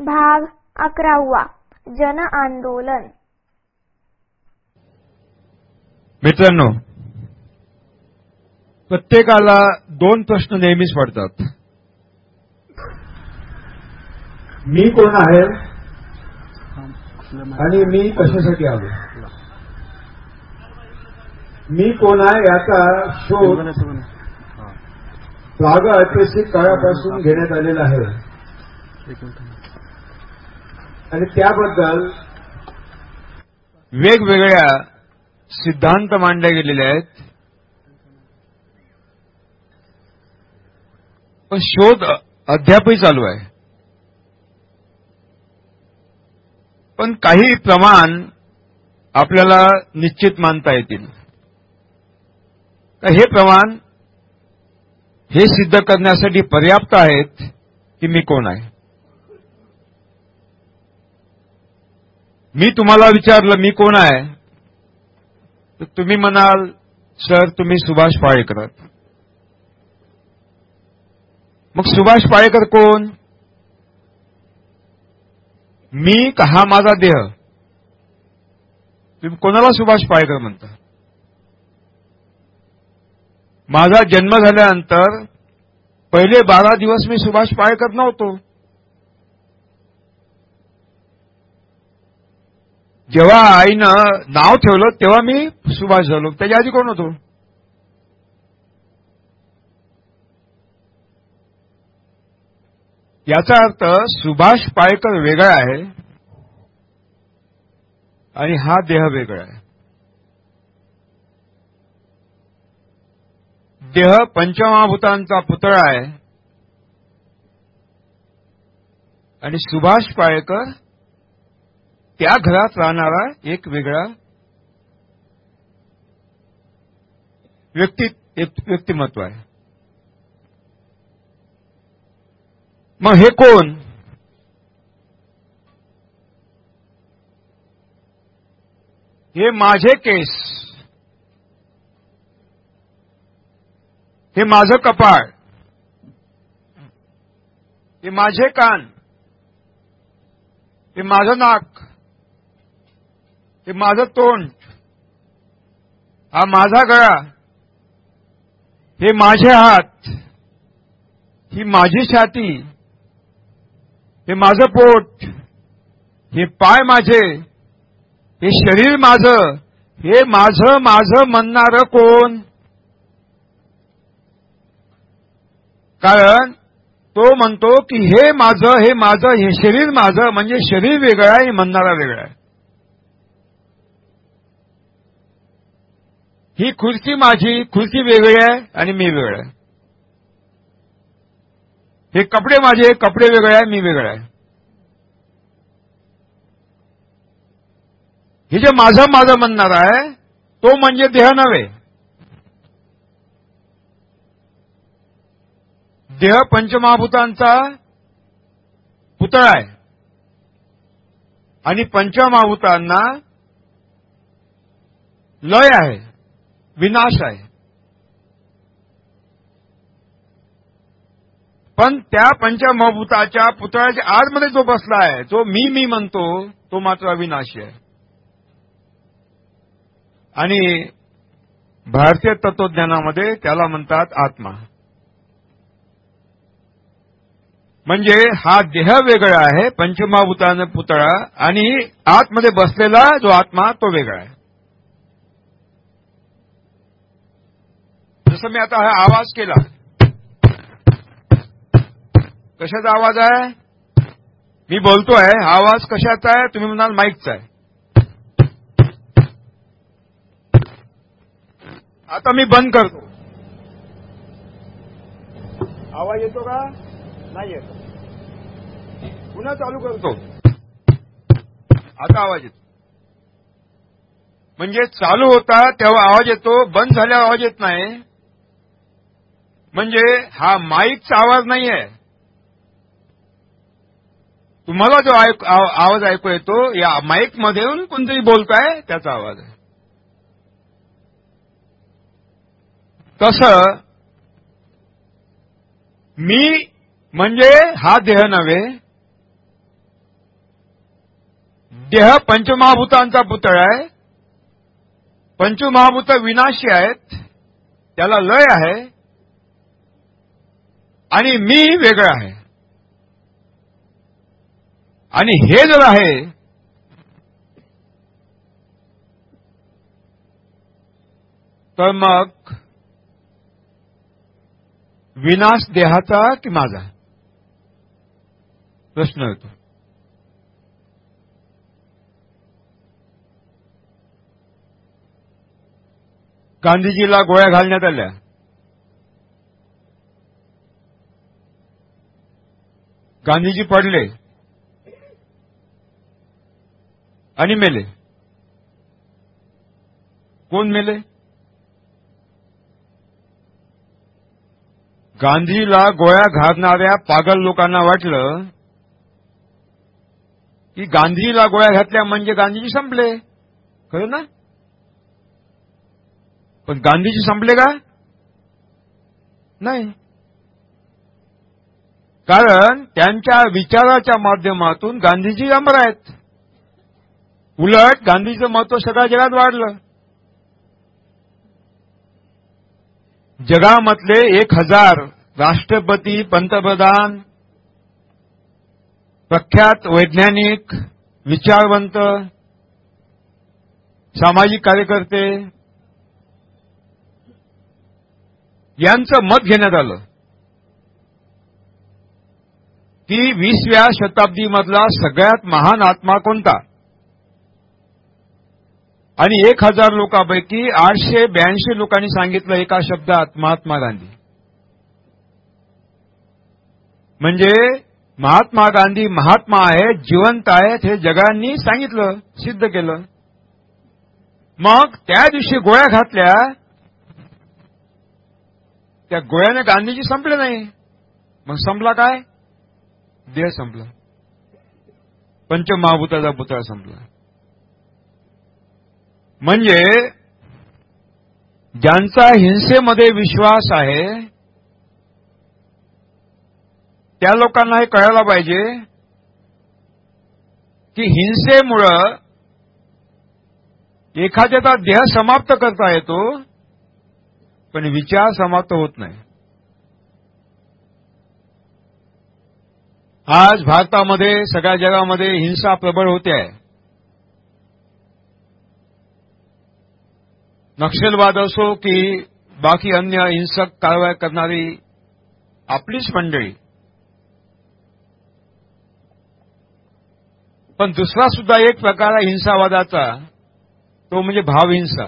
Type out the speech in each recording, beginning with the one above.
भाग अकरावा जन आंदोलन. मित्रांनो प्रत्येकाला दोन प्रश्न नेहमीच पडतात. मी कोण आहे? आणि मी कशासाठी आलो? मी कोण आहे याचा शोध प्रागऐतिहासिक काळापासून घेण्यात आलेला आहे. आणि त्याबद्दल वेगवेगळ्या सिद्धांत मांडले गेलेले आहेत. पण शोध अद्यापही चालू आहे. पण काही प्रमाण आपल्याला निश्चित मानता येतील. हे प्रमाण हे सिद्ध करण्यासाठी पर्याप्त आहेत की मी कोण आहे? मी तुम्हाला विचारलं मी कोण आहे? तर तुम्ही म्हणाल सर तुम्ही सुभाष पाळेकर. मग सुभाष पाळेकर कोण? मी हा माझा देह? तुम्ही कोणाला सुभाष पाळेकर म्हणता? माझा जन्म झाल्यानंतर पहिले बारा दिवस मी सुभाष पाळेकर नव्हतो. जेव्हा आईनं नाव ठेवलं तेव्हा मी सुभाष झालो. त्याच्या आधी कोण होतो? याचा अर्थ सुभाष पाळेकर वेगळा आहे आणि हा देह वेगळा आहे. देह पंचमहाभूतांचा पुतळा आहे आणि सुभाष पाळेकर त्या घरात राहणारा एक वेगळा व्यक्ती व्यक्तिमत्व आहे. मग हे कोण? हे माझे केस. हे माझं कपाळ. हे माझे कान. हे माझं नाक. हे माझं तोंड. हा माझा गळा. हे माझे हात. ही माझी छाती. हे माझं पोट. हे पाय माझे. हे शरीर माझं. हे माझं माझं म्हणणार कोण? कारण तो म्हणतो की हे माझं हे माझं हे शरीर माझं म्हणजे शरीर वेगळं आहे म्हणणारा वेगळा आहे. ही खुर्ची माझी खुर्ची वेगळी आहे आणि मी वेगळं आहे. हे कपडे माझे कपडे वेगळे आहे मी वेगळा आहे. हे जे माझं माझं म्हणणार आहे तो म्हणजे देह नव्हे. देह पंचमहाभूतांचा पुतळा आहे. आणि पंचमहाभूतांना लय आहे. विनाश आहे. पण त्या पंचमभूताच्या पुतळ्याच्या आतमध्ये जो बसला आहे जो मी मी म्हणतो तो मात्र अविनाशी आहे. आणि भारतीय तत्वज्ञानामध्ये त्याला म्हणतात आत्मा. म्हणजे हा देह वेगळा आहे पंचमहाभूताने पुतळा आणि आतमध्ये बसलेला जो आत्मा तो वेगळा आहे. जसं मी आता हा आवाज केला. कशाचा आवाज आहे? मी बोलतोय हा आवाज कशाचा आहे? तुम्ही म्हणाल माईकचा आहे. आता मी बंद करतो. आवाज येतो का? नाही येतो. पुन्हा चालू करतो. आता आवाज येतो. म्हणजे चालू होता तेव्हा आवाज येतो बंद झाल्यावर आवाज येत नाही. म्हणजे हा माईकचा आवाज नाहीये. तुम्हाला जो ऐक- आवाज ऐकू येतो या माईक मधून कोणतरी बोलताय त्याचा आवाज आहे. तसं मी म्हणजे हा देह नव्हे देह पंचमहाभूतांचा पुतळा आहे पंचमहाभूत विनाशी आहेत त्याला लय आहे आणि मी वेगळं आहे. आणि हे जर आहे तर मग विनाश देहाचा की माझा? प्रश्न येतो. गांधीजीला गोळ्या घालण्यात आल्या. गांधीजी पडले. आणि मेले. कोण मेले? गांधीला गोळ्या घालणाऱ्या पागल लोकांना वाटलं की गांधीला गोळ्या घातल्या म्हणजे गांधीजी संपले. खरं ना? पण गांधीजी संपले का? नाही. कारण त्यांच्या विचाराच्या माध्यमातून गांधीजी अमर आहेत. उलट गांधीचं महत्त्व सगळ्या जगात वाढलं. जगामधले एक हजार राष्ट्रपती पंतप्रधान प्रख्यात वैज्ञानिक विचारवंत सामाजिक कार्यकर्ते यांचं मत घेण्यात आलं. की वीसव्या शताब्दीमधला सगळ्यात महान आत्मा कोणता? आणि एक हजार लोकांपैकी आठशे ब्याऐंशी लोकांनी सांगितलं एका शब्दात महात्मा गांधी. म्हणजे महात्मा गांधी महात्मा आहेत जिवंत आहेत हे जगांनी सांगितलं सिद्ध केलं. मग त्या दिवशी गोळ्या घातल्या त्या गोळ्याने गांधीजी संपले नाही. मग संपला काय? देह संपला. पंचमहाभूताचा पुतळा संपला. म्हणजे ज्यांचा हिंसेमध्ये विश्वास आहे त्या लोकांना हे कळायला पाहिजे की हिंसेमुळं एखाद्याचा देह समाप्त करता येतो पण विचार समाप्त होत नाही. आज भारतामध्ये सगळ्या जगामध्ये हिंसा प्रबळ होते आहे. नक्षलवाद असो की बाकी अन्य हिंसक कारवाई करणारी आपलीच मंडळी. पण दुसरा सुद्धा एक प्रकार आहे हिंसावादाचा. तो म्हणजे भावहिंसा.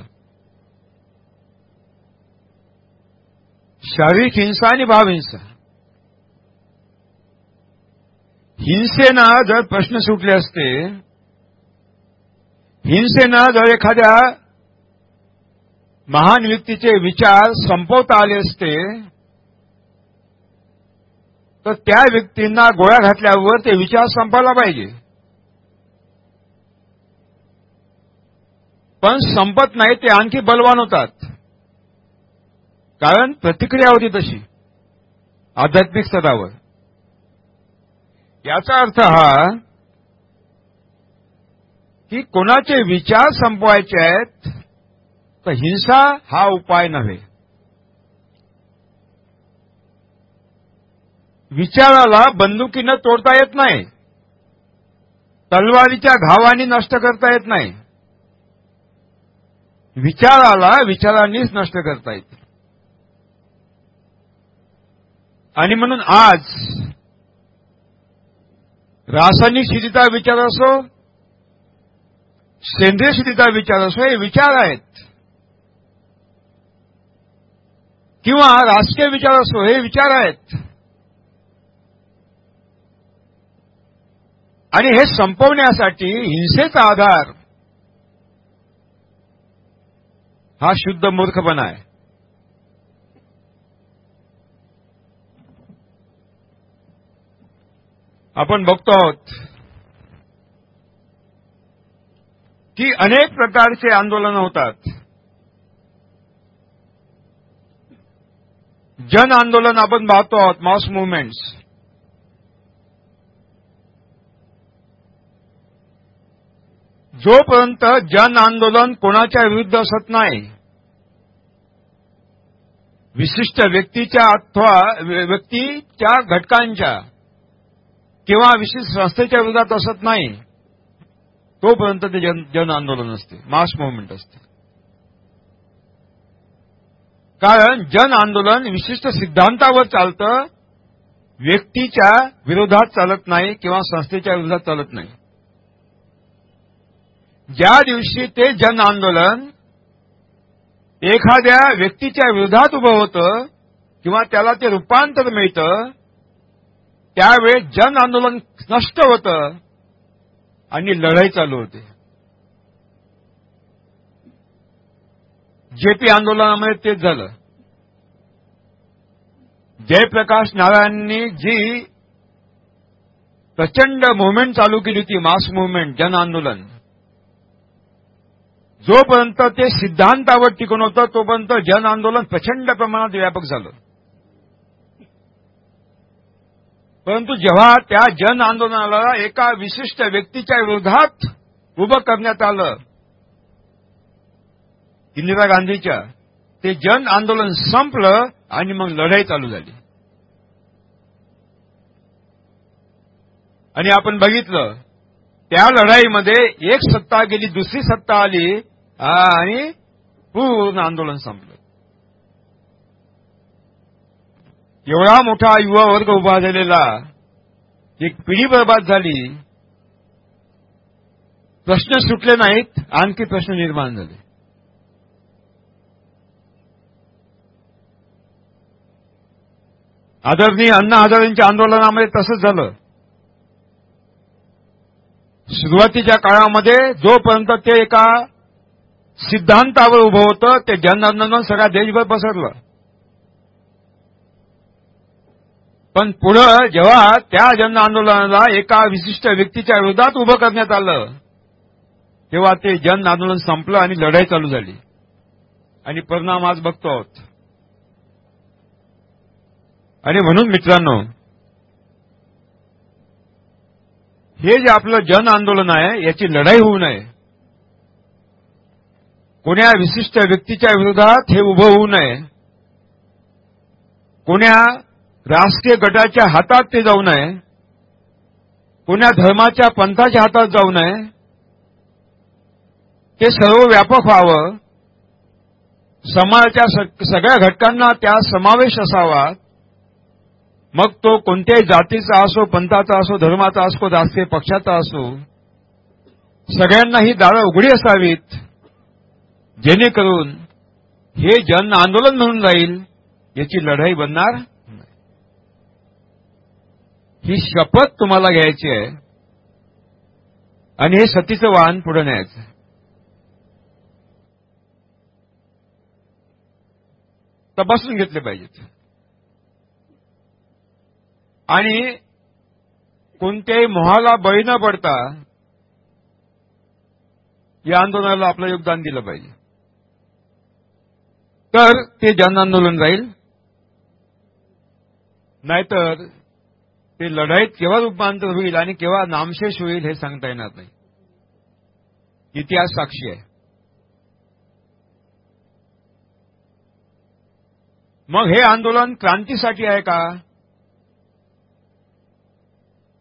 शारीरिक हिंसा आणि भावहिंसा. हिंसेनं जर प्रश्न सुटले असते. हिंसेनं जर एखाद्या महान व्यक्तीचे विचार संपवता आले असते तर त्या व्यक्तींना गोळ्या घातल्यावर ते विचार संपायला पाहिजे. पण संपत नाही ते आणखी बलवान होतात. कारण प्रतिक्रिया होती तशी आध्यात्मिक स्तरावर. याचा अर्थ हा की कोणाचे विचार संपवायचे आहेत तर हिंसा हा उपाय नव्हे. विचाराला बंदुकीनं तोडता येत नाही. तलवारीच्या घावानी नष्ट करता येत नाही. विचाराला विचारांनीच नष्ट करता येत. आणि म्हणून आज रासायनिक शेतीचा विचार असो? सेंद्रिय शेतीचा विचार असो? हे विचार आहेत. किंवा राजकीय विचार असो हे विचार आहेत. आणि हे संपवण्यासाठी हिंसेचा आधार हा शुद्ध मूर्खपणा आहे. आपण बघतो आहोत की अनेक प्रकारचे आंदोलन होतात. जन आंदोलन आपण पाहतो आहोत मॉस मुवमेंट्स. जोपर्यंत जन आंदोलन कोणाच्या विरुद्ध असत नाही विशिष्ट व्यक्तीच्या अथवा व्यक्तीच्या घटकांच्या किंवा विशिष्ट संस्थेच्या विरोधात असत नाही तोपर्यंत ते जन जन आंदोलन असते मास मुवमेंट असते. कारण जन आंदोलन विशिष्ट सिद्धांतावर चालतं व्यक्तीच्या विरोधात चालत नाही किंवा संस्थेच्या विरोधात चालत नाही. ज्या दिवशी ते जन आंदोलन एखाद्या व्यक्तीच्या विरोधात उभं होतं किंवा त्याला ते रूपांतर मिळतं त्यावेळेस जन आंदोलन नष्ट होतं आणि लढाई चालू होते. जेपी आंदोलनामध्ये तेच झालं. जयप्रकाश नारायणनी जी प्रचंड मुवमेंट चालू केली होती मास मुवमेंट जन आंदोलन जोपर्यंत ते सिद्धांतावर टिकून होतं तोपर्यंत जन आंदोलन प्रचंड प्रमाणात व्यापक झालं. परंतु जेव्हा त्या जन आंदोलनाला एका विशिष्ट व्यक्तीच्या विरोधात उभं करण्यात आलं इंदिरा गांधीच्या ते जन आंदोलन संपलं आणि मग लढाई चालू झाली. आणि आपण बघितलं त्या लढाईमध्ये एक सत्ता गेली दुसरी सत्ता आली आणि पूर्ण आंदोलन संपलं. एवढा मोठा युवा वर्ग उभा झालेला एक पिढी बर्बाद झाली प्रश्न सुटले नाहीत आणखी प्रश्न निर्माण झाले. आदरणीय अण्णा हजारेंच्या आंदोलनामध्ये तसंच झालं. सुरुवातीच्या काळामध्ये जोपर्यंत ते एका सिद्धांतावर उभं होतं ते जनआंदोलन सगळ्या देशभर पसरलं. पण पुढं जेव्हा त्या जन आंदोलनाला एका विशिष्ट व्यक्तीच्या विरोधात उभं करण्यात आलं तेव्हा ते जन आंदोलन संपलं आणि लढाई चालू झाली. आणि परिणाम आज बघतो आहोत. आणि म्हणून मित्रांनो हे जे आपलं जन आंदोलन आहे याची लढाई होऊ नये. कोण्या विशिष्ट व्यक्तीच्या विरोधात हे उभं होऊ नये. कोण्या राष्ट्रीय गटाच्या हातात ते जाऊ नये. कोण्या धर्माच्या पंथाच्या हातात जाऊ नये. ते सर्व व्यापक व्हावं. समाजाच्या सगळ्या घटकांना त्या समावेश असावा. मग तो कोणत्याही जातीचा असो पंथाचा असो धर्माचा असो राष्ट्रीय पक्षाचा असो सगळ्यांना ही दारं उघडी असावीत. जेणेकरून हे जन आंदोलन म्हणून जाईल याची लढाई बनणार ही शपथ तुम्हाला घ्यायची आहे. आणि हे सतीचं वाहन पुढे न्यायचं. तपासून घेतले पाहिजेत. आणि कोणत्याही मोहाला बळी न पडता या आंदोलनाला आपलं योगदान दिलं पाहिजे. तर ते जन आंदोलन राहील नाहीतर ते लढाईत केव्हा रूपांतर होईल आणि केव्हा नामशेष होईल हे सांगता येणार नाही. इतिहास साक्षी आहे. मग हे आंदोलन क्रांतीसाठी आहे का?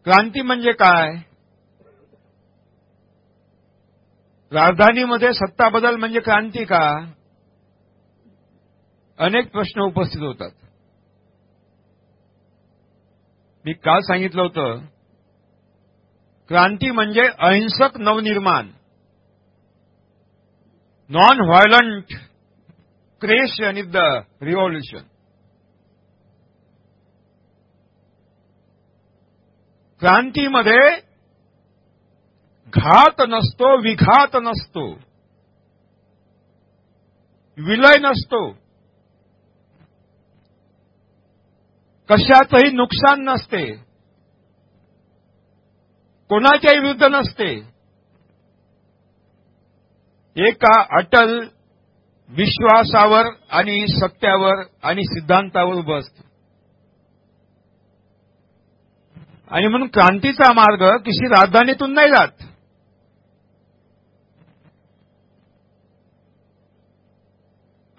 क्रांती म्हणजे काय? राजधानीमध्ये सत्ता बदल म्हणजे क्रांती का? अनेक प्रश्न उपस्थित होतात. मी काल सांगितलं होतं क्रांती म्हणजे अहिंसक Navnirman. Non violent creation is the revolution क्रांतीमध्ये घात नसतो विघात नसतो. विलय नसतो. कशाचंही नुकसान नसते. कोणाच्याही विरुद्ध नसते. एका अटल विश्वासावर आणि सत्यावर आणि सिद्धांतावर उभं आणि म्हणून क्रांतीचा मार्ग किशी राजधानीतून नाही जात.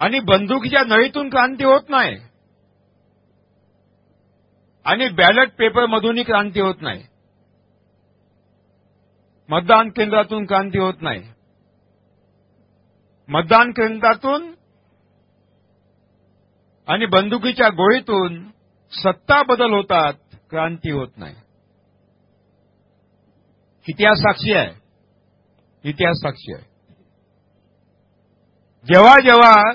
आणि बंदुकीच्या नळीतून क्रांती होत नाही. आणि बॅलेट पेपरमधूनही क्रांती होत नाही. मतदान केंद्रातून क्रांती होत नाही. मतदान केंद्रातून आणि बंदुकीच्या गोळीतून सत्ता बदल होतात क्रांती होत नाही. इतिहास साक्षी आहे. इतिहास साक्षी आहे. जेव्हा जेव्हा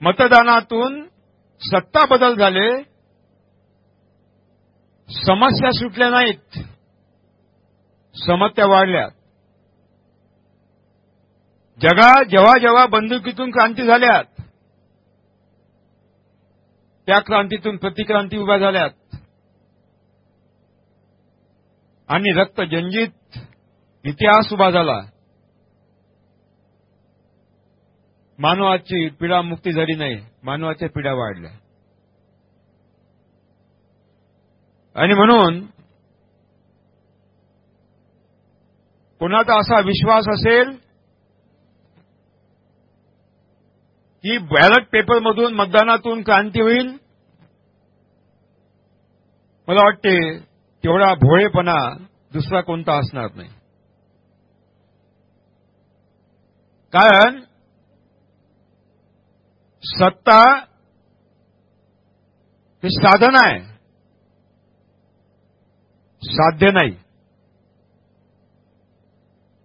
मतदानातून सत्ता बदल झाले समस्या सुटल्या नाहीत समस्या वाढल्या जगात जेव्हा जेव्हा बंदुकीतून क्रांती झाल्यात त्या क्रांतीतून प्रतिक्रांती उभ्या झाल्यात. आणि रक्त जंजित इतिहास उभा झाला. मानवाची पीडा मुक्ती झाली नाही मानवाच्या पिढ्या वाढल्या. आणि म्हणून कोणाचा असा विश्वास असेल की बॅलट पेपरमधून मतदानातून क्रांती होईल? मला वाटते तेवढा भोळेपणा दुसरा कोणता असणार नाही. कारण सत्ता हे साधन आहे. साध्य नाही.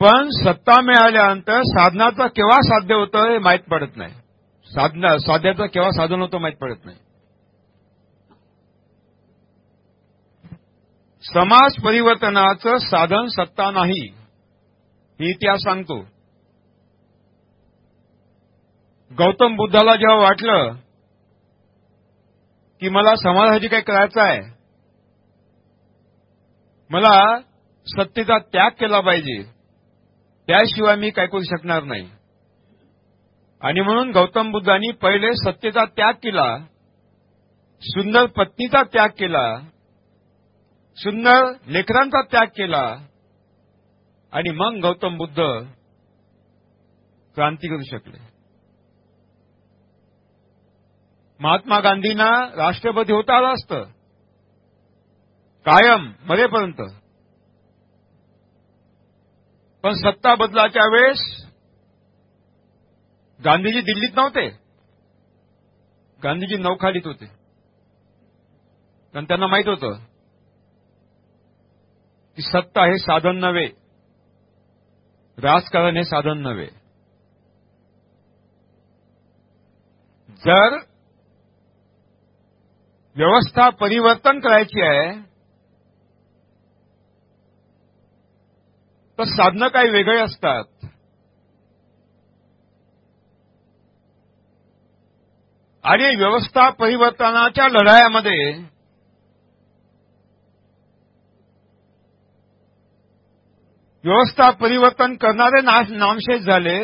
पण सत्ता मिळाल्यानंतर साधनाचं केव्हा साध्य होतं हे माहीत पडत नाही. साधना साध्याचं केव्हा साधन होतं माहीत पडत नाही. समाज परिवर्तनाचं साधन सत्ता नाही ही इतिहास सांगतो. गौतम बुद्धाला जेव्हा वाटलं की मला समाजासाठी काही करायचं आहे मला सत्तेचा त्याग केला पाहिजे त्याशिवाय मी काय करू शकणार नाही. आणि म्हणून गौतम बुद्धांनी पहिले सत्तेचा त्याग केला सुंदर पत्नीचा त्याग केला सुंदर लेकरांचा त्याग केला आणि मग गौतम बुद्ध क्रांती करू शकले. महात्मा गांधींना राष्ट्रपती होता आलं असतं. कायम मरेपर्यंत पण सत्ता बदलाच्या वेळेस गांधीजी दिल्लीत नव्हते. गांधीजी नौखालीत होते. कारण त्यांना माहीत होतं की सत्ता हे साधन नव्हे. राजकारण हे साधन नव्हे. जर व्यवस्था परिवर्तन करायची आहे तर साधनं काही वेगळे असतात. आणि व्यवस्था परिवर्तनाच्या लढायामध्ये व्यवस्था परिवर्तन करणारे नामशेष झाले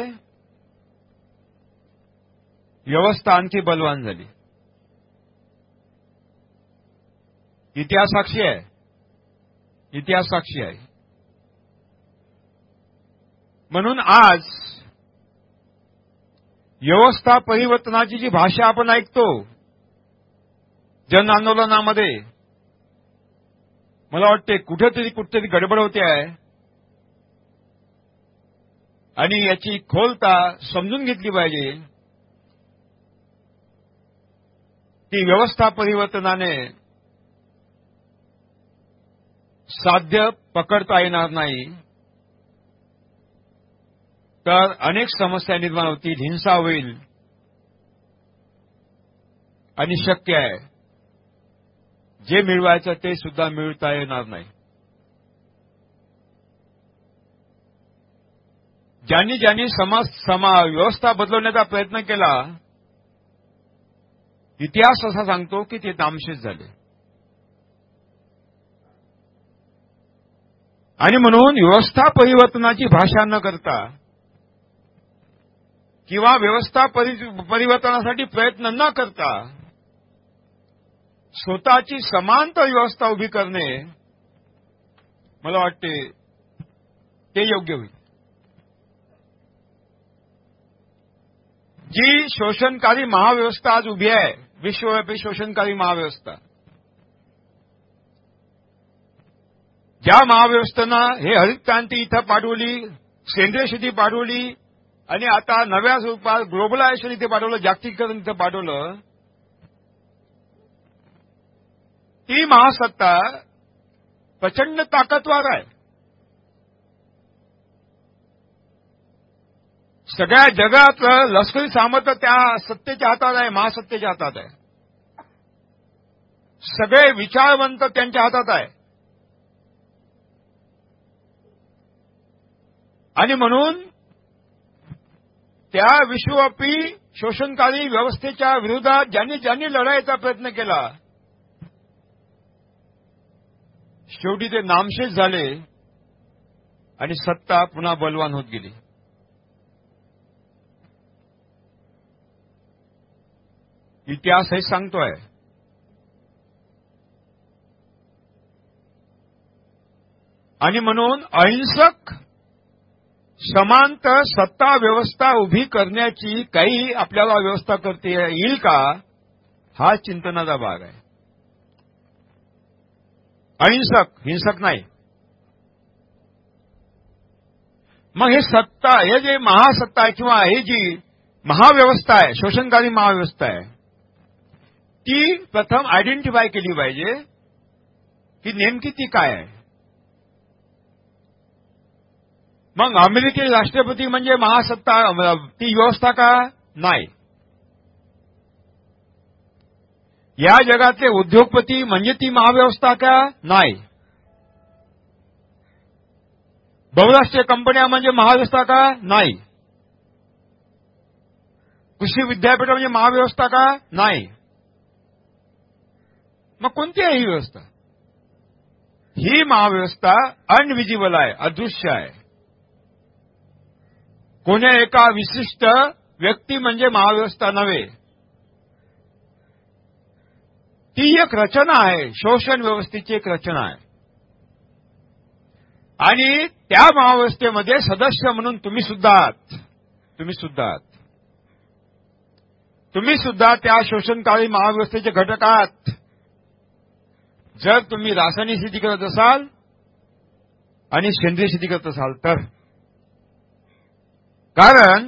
व्यवस्था आणखी बलवान झाली. इतिहास साक्षी आहे. इतिहास साक्षी आहे. म्हणून आज व्यवस्था परिवर्तनाची जी भाषा आपण ऐकतो जन आंदोलनामध्ये मला वाटते कुठेतरी कुठेतरी गडबड होते आहे. आणि याची खोलता समजून घेतली पाहिजे की व्यवस्था परिवर्तनाने साध्य पकडता येणार नाही. तर अनेक समस्या निर्माण होतील हिंसा होईल. आणि शक्य आहे. जे मिळवायचं ते सुद्धा मिळता येणार नाही. ज्यांनी ज्यांनी समाज समा व्यवस्था बदलवण्याचा प्रयत्न केला इतिहास असा सांगतो की ते तामशेष झाले. आणि म्हणून व्यवस्था परिवर्तनाची भाषा न करता किंवा व्यवस्था परिवर्तनासाठी प्रयत्न न करता स्वतःची समांतर व्यवस्था उभी करणे मला वाटते ते योग्य होईल. जी शोषणकारी महाव्यवस्था आज उभी आहे विश्वव्यापी शोषणकारी महाव्यवस्था. ज्या महाव्यवस्थेनं हे हरित क्रांती इथं पाठवली सेंद्रिय शेती पाठवली आणि आता नव्या स्वरूपात ग्लोबलायझेशन इथे पाठवलं जागतिकीकरण इथं पाठवलं ती महासत्ता प्रचंड ताकदवार आहे. सगळ्या जगातलं लष्करी सामर्थ्य त्या सत्तेच्या हातात आहे महासत्तेच्या हातात आहे. सगळे विचारवंत त्यांच्या हातात आहे. आणि म्हणून त्या विश्वव्यापी शोषणकारी व्यवस्थेच्या विरोधात ज्यांनी ज्यांनी लढायचा प्रयत्न केला शेवटी ते नामशेष झाले आणि सत्ता पुन्हा बलवान होत गेली. इतिहास हे सांगतोय. आणि म्हणून अहिंसक समांतर सत्ता व्यवस्था उभी करण्याची काही आपल्याला व्यवस्था करता येईल का? हा चिंतनाचा भाग आहे. अहिंसक हिंसक नाही. मग हे सत्ता हे जे महासत्ता आहे किंवा हे जी महाव्यवस्था आहे शोषणकारी महाव्यवस्था आहे ती प्रथम आयडेंटिफाय केली पाहिजे की नेमकी ती काय आहे. मग अमेरिकेचे राष्ट्रपती म्हणजे महासत्ता ती व्यवस्था का? नाही. या जगातले उद्योगपती म्हणजे ती महाव्यवस्था का? नाही. बहुराष्ट्रीय कंपन्या म्हणजे महाव्यवस्था का? नाही. कृषी विद्यापीठ म्हणजे महाव्यवस्था का? नाही. मग कोणती आहे ही व्यवस्था? ही महाव्यवस्था अनविजिबल आहे अदृश्य आहे. कोण्या एका विशिष्ट व्यक्ती म्हणजे महाव्यवस्था नव्हे. ती एक रचना आहे शोषण व्यवस्थेची एक रचना आहे. आणि त्या महाव्यवस्थेमध्ये सदस्य म्हणून तुम्ही सुद्धा आहात तुम्ही सुद्धा आहात तुम्ही सुद्धा त्या शोषणकारी महाव्यवस्थेचे घटक आहात. जर तुम्ही रासायनिक शेती करत असाल आणि सेंद्रिय शेती करत असाल तर कारण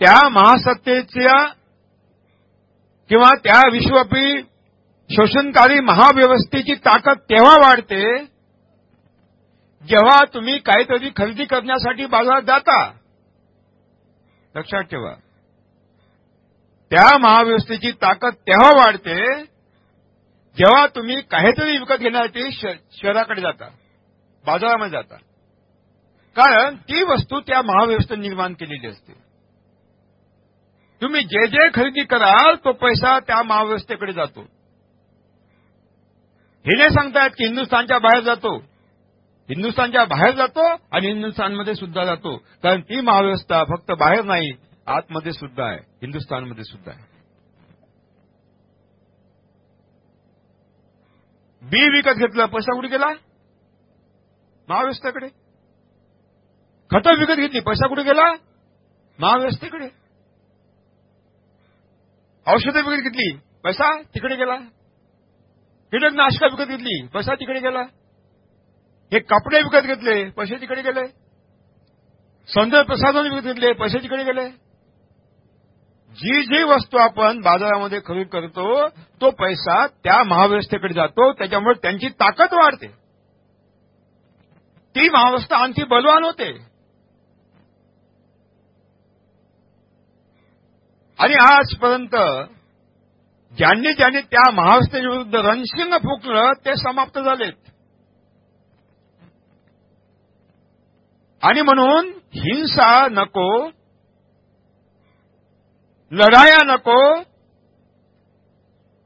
त्या महासत्तेच्या किंवा त्या विश्वपी शोषणकारी महाव्यवस्थेची ताकद तेव्हा वाढते जेव्हा तुम्ही काहीतरी खरेदी करण्यासाठी बाजारात जाता. लक्षात ठेवा. त्या महाव्यवस्थेची ताकद तेव्हा वाढते जेव्हा तुम्ही काहीतरी विकत घेण्यासाठी शहराकडे जाता. बाजारामध्ये जाता. कारण ती वस्तू त्या महाव्यवस्थेत निर्माण केलेली असते. तुम्ही जे जे खरेदी कराल तो पैसा त्या महाव्यवस्थेकडे जातो. हे नाही सांगतायत की हिंदुस्थानच्या बाहेर जातो. हिंदुस्थानच्या बाहेर जातो आणि हिंदुस्थानमध्ये सुद्धा जातो. कारण ती महाव्यवस्था फक्त बाहेर नाही आतमध्ये सुद्धा आहे हिंदुस्थानमध्ये सुद्धा आहे. बी विकत घेतलं पैसा कुठे गेला? महाव्यवस्थेकडे. खतं विकत घेतली. पैसा कुठे गेला? महाव्यवस्थेकडे औषधं विकत घेतली. पैसा तिकडे गेला. कीटकनाशकं विकत घेतली. पैसा तिकडे गेला. हे कपडे विकत घेतले. पैसे तिकडे गेले. सौंदर्य प्रसाधन विकत घेतले. पैसे तिकडे गेले. जी जी वस्तू आपण बाजारामध्ये खरेदी करतो तो पैसा त्या महाव्यवस्थेकडे जातो. त्याच्यामुळे त्यांची ताकद वाढते. ती महाव्यवस्था आणखी बलवान होते. आणि आजपर्यंत ज्यांनी ज्यांनी त्या महावस्थेविरुद्ध रणशिंग फुकलं ते समाप्त झालेत. आणि म्हणून हिंसा नको लढाया नको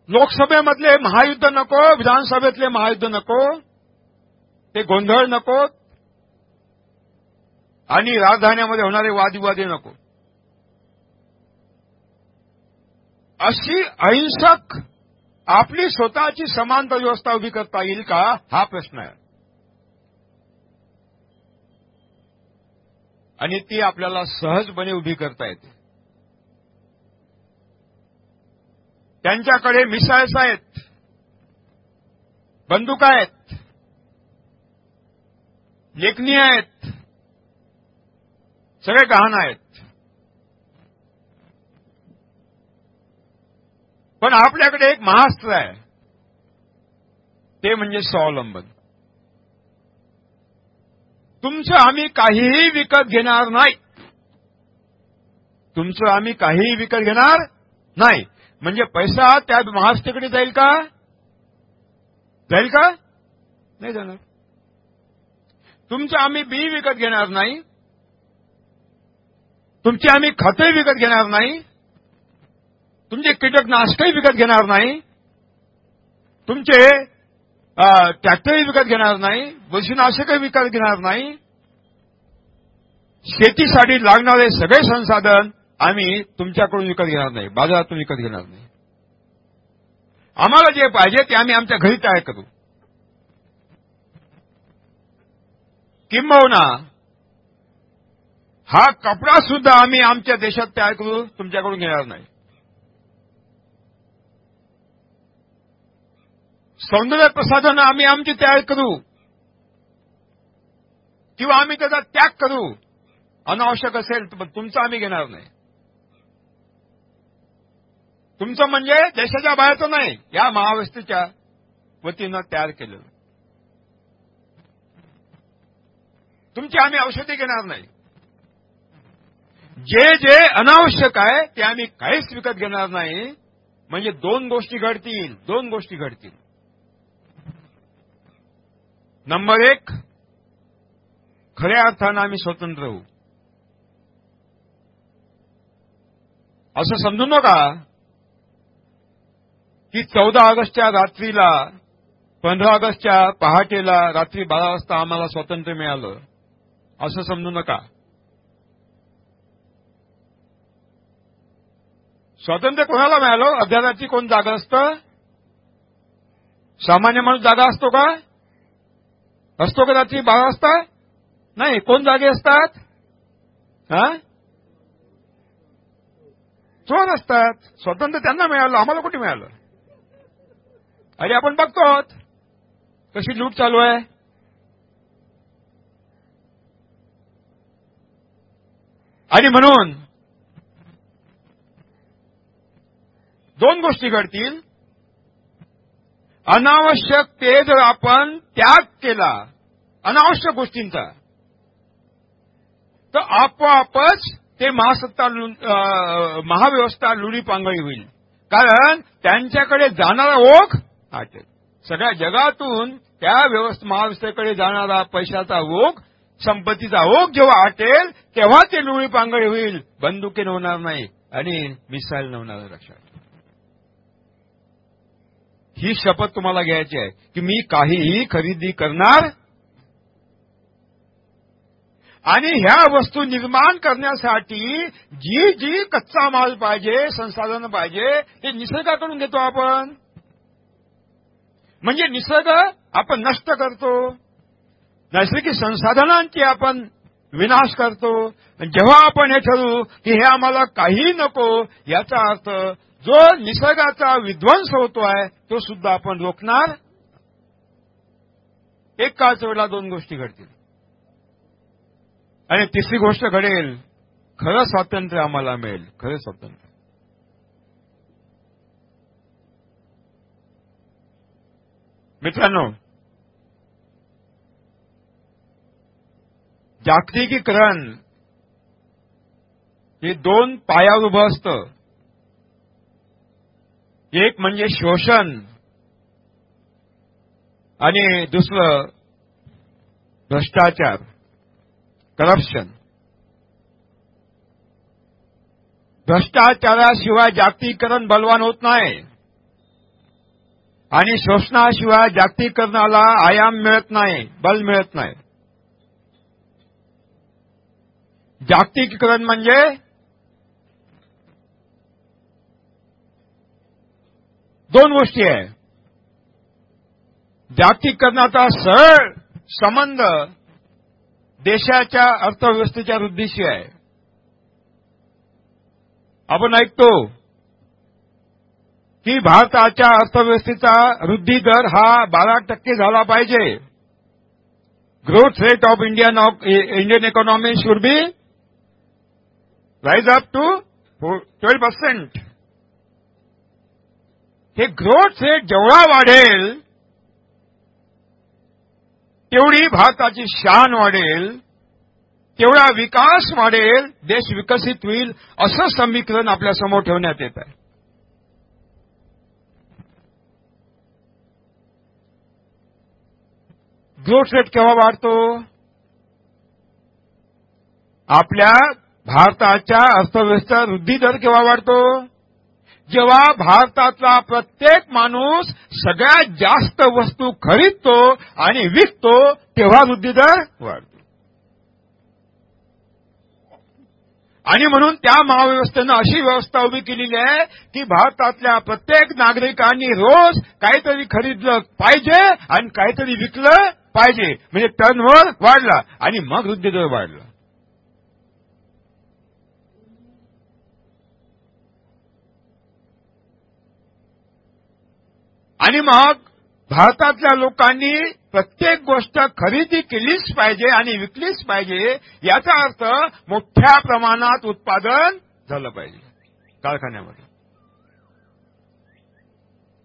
लोकसभेमधले महायुद्ध नको विधानसभेतले महायुद्ध नको ते गोंधळ नको आणि राजधान्यामध्ये होणारे वादविवादे नको. अशी अहिंसक आपली स्वतःची समानता व्यवस्था उभी करता येईल का? हा प्रश्न आहे. आणि ती आपल्याला सहजपणे उभी करता येते. त्यांच्याकडे मिसाईल्स आहेत. बंदुका आहेत. लेखणी आहेत. सगळे गहाण आहेत. पण आपल्याकडे एक महास्त्र आहे. ते म्हणजे स्वावलंबन. तुमचं आम्ही काहीही विकत घेणार नाही. तुमचं आम्ही काहीही विकत घेणार नाही. म्हणजे पैसा त्या महास्त्रकडे जाईल का? जाईल का? नाही जाणार. तुमचं आम्ही बी विकत घेणार नाही. तुमची आम्ही खतही विकत घेणार नाही. तुमचे कीटकनाशकही विकत घेणार नाही. तुमचे ट्रॅक्टरही विकत घेणार नाही. बुरशीनाशकही विकत घेणार नाही. शेतीसाठी लागणारे सगळे संसाधन आम्ही तुमच्याकडून विकत घेणार नाही. बाजारातून विकत घेणार नाही. आम्हाला जे पाहिजे ते आम्ही आमच्या घरी तयार करू. किंबहुना हा कपडा सुद्धा आम्ही आमच्या देशात तयार करू तुमच्याकडून घेणार नाही. सौंदर्य प्रसाधनं आम्ही आमची तयार करू. किंवा आम्ही त्याचा त्याग करू. अनावश्यक असेल तर तुमचं आम्ही घेणार नाही. तुमचं म्हणजे देशाच्या बाहेरचं नाही या महावस्तीच्या वतीनं तयार केलेलं. तुमची आम्ही औषधी घेणार नाही. जे जे अनावश्यक आहे ते आम्ही काहीच विकत घेणार नाही. म्हणजे दोन गोष्टी घडतील दोन गोष्टी घडतील. नंबर एक खऱ्या अर्थानं आम्ही स्वतंत्र होऊ. असं समजू नका की चौदा ऑगस्टच्या रात्रीला पंधरा ऑगस्टच्या पहाटेला रात्री बारा वाजता आम्हाला स्वातंत्र्य मिळालं. असं समजू नका. स्वातंत्र्य कोणाला मिळालं? अर्ध्या कोण जागा असतं? सामान्य माणूस जागा असतो का? असतो का रात्री बारा वाजता? नाही कोण जागे असतात? हा? चोर असतात. स्वतंत्र त्यांना मिळालं आम्हाला कुठे मिळालं? अरे आपण बघतो कशी लूट चालू आहे. आणि म्हणून दोन गोष्टी घडतील. अनावश्यक ते जर आपण त्याग केला अनावश्यक गोष्टींचा तर आपोआपच ते महासत्ता महाव्यवस्था लुणी पांगळी होईल. कारण त्यांच्याकडे जाणारा ओघ आटेल सगळ्या जगातून त्या व्यवस्था महाव्यवस्थेकडे जाणारा पैशाचा ओघ संपत्तीचा ओघ जेव्हा आटेल तेव्हा ते लुळी पांगळी होईल. बंदुकीन होणार नाही आणि मिसाईल होणार लक्षात ही शपथ तुम्हाला घ्यायची आहे की मी काहीही खरेदी करणार आणि ह्या वस्तू निर्माण करण्यासाठी जी जी कच्चा माल पाहिजे संसाधन पाहिजे ते निसर्गाकडून घेतो आपण. म्हणजे निसर्ग आपण नष्ट करतो. नैसर्गिक संसाधनांची आपण विनाश करतो. जेव्हा आपण हे ठरू की हे आम्हाला काही नको याचा अर्थ जो निसर्गाचा विध्वंस होतोय तो सुद्धा आपण रोखणार. एक काळच वेळेला दोन गोष्टी घडतील. आणि तिसरी गोष्ट घडेल खरं स्वातंत्र्य आम्हाला मिळेल. खरं स्वातंत्र्य. मित्रांनो जागतिकीकरण हे दोन पायावर उभं असतं. एक म्हणजे शोषण आणि दुसरं भ्रष्टाचार करप्शन भ्रष्टाचाराशिवाय जागतिकीकरण बलवान होत नाही. आणि शोषणाशिवाय जागतिकीकरणाला आयाम मिळत नाही बल मिळत नाही. जागतिकीकरण म्हणजे? दोन गोष्टी आहे. जागतिकीकरणाचा सरळ संबंध देशाच्या अर्थव्यवस्थेच्या वृद्धीशी आहे. आपण ऐकतो की भारताच्या अर्थव्यवस्थेचा वृद्धी दर हा बारा टक्के झाला पाहिजे. Growth rate of Indian Indian economy should be rise up to twelve percent हे ग्रोथ रेट जेवढा वाढेल तेवढी भारताची शान वाढेल तेवढा विकास वाढेल देश विकसित होईल असं समीकरण आपल्यासमोर ठेवण्यात येत आहे. ग्रोथ रेट केव्हा वाढतो? आपल्या भारताच्या अर्थव्यवस्था वृद्धी दर केव्हा वाढतो? जेव्हा भारतातला प्रत्येक माणूस सगळ्यात जास्त वस्तू खरीदतो आणि विकतो तेव्हा वृद्धी दर वाढतो. आणि म्हणून त्या महाव्यवस्थेनं अशी व्यवस्था उभी केलेली आहे की भारतातल्या प्रत्येक नागरिकांनी रोज काहीतरी खरीदलं पाहिजे आणि काहीतरी विकलं पाहिजे. म्हणजे टर्नवर वाढला आणि मग वृद्धी दर वाढला. आणि मग भारतातल्या लोकांनी प्रत्येक गोष्ट खरेदी केलीच पाहिजे आणि विकलीच पाहिजे याचा अर्थ मोठ्या प्रमाणात उत्पादन झालं पाहिजे कारखान्यामध्ये.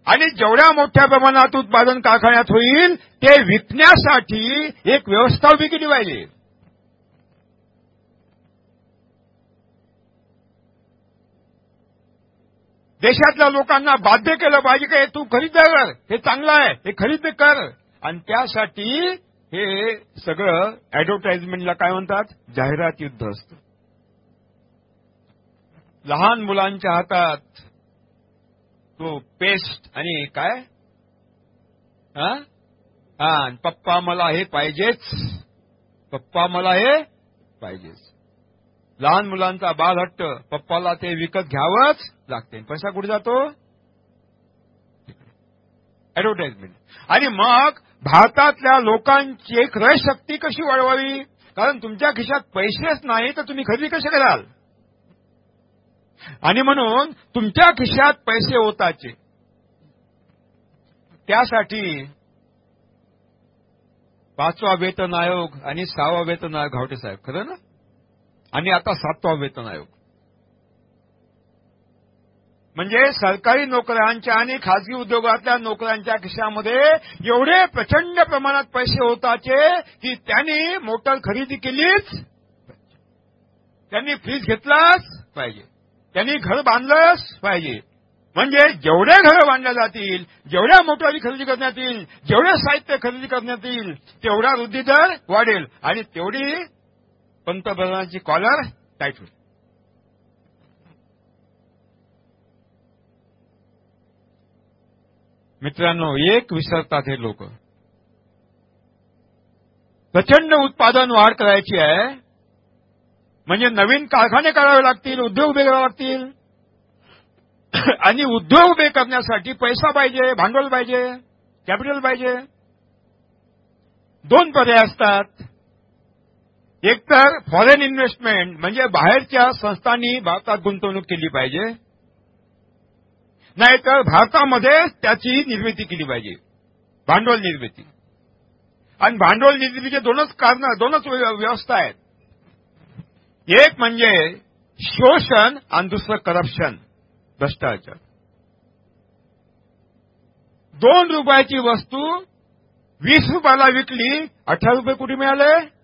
आणि जेवढ्या मोठ्या प्रमाणात उत्पादन कारखान्यात होईल ते विकण्यासाठी एक व्यवस्था उभी केली पाहिजे. देशातल्या लोकांना बाध्य केलं पाहिजे की हे तू खरेदी कर हे चांगलं आहे हे खरेदी कर. आणि त्यासाठी हे सगळं ऍडव्हर्टाइजमेंटला काय म्हणतात? जाहिरात युद्ध असतं. लहान मुलांच्या हातात तो पेस्ट आणि काय? हा आणि पप्पा मला हे पाहिजेच. पप्पा मला हे पाहिजेच. लहान मुलांचा बाल हट्ट पप्पाला ते विकत घ्यावंच लागते. पैसा कुठे जातो? ऍडव्हर्टाइजमेंट आणि मग भारतातल्या लोकांची एक शक्ती कशी वाढवावी? कारण तुमच्या खिशात पैसेच नाही तर तुम्ही खरेदी कसे कराल? आणि म्हणून तुमच्या खिशात पैसे होताचे. त्यासाठी पाचवा वेतन आयोग आणि सहावा वेतन आयोग घावटे साहेब खरं ना? आणि आता सातवा वेतन आयोग. म्हणजे सरकारी नोकऱ्यांच्या आणि खासगी उद्योगातल्या नोकऱ्यांच्या खिशामध्ये एवढे प्रचंड प्रमाणात पैसे होताचे की त्यांनी मोटर खरेदी केलीच त्यांनी फ्रीज घेतलाच पाहिजे. त्यांनी घर बांधलंच पाहिजे. म्हणजे जेवढे घरं बांधल्या जातील जेवढ्या मोटारी खरेदी करण्यात येईल जेवढे साहित्य खरेदी करण्यात येईल तेवढा वृद्धी दर वाढेल. आणि तेवढी पंतप्रधानांची कॉलर टाईट होईल मित्रांनो एक विसरतात हे लोक. प्रचंड उत्पादन वाढ करायची आहे. म्हणजे नवीन कारखाने करावे लागतील उद्योग उभे करावे लागतील. आणि उद्योग उभे करण्यासाठी पैसा पाहिजे भांडवल पाहिजे कॅपिटल पाहिजे. दोन पर्याय असतात. एकतर फॉरेन इन्व्हेस्टमेंट म्हणजे बाहेरच्या संस्थांनी भारतात गुंतवणूक केली पाहिजे. नाहीतर भारतामध्ये त्याची निर्मिती केली पाहिजे. भांडवल निर्मिती. आणि भांडवल निर्मितीचे दोनच कारण दोनच व्यवस्था आहेत. एक म्हणजे शोषण आणि दुसरं करप्शन भ्रष्टाचार. दोन रुपयाची वस्तू वीस रुपयाला विकली अठरा रुपये कुठे मिळाले?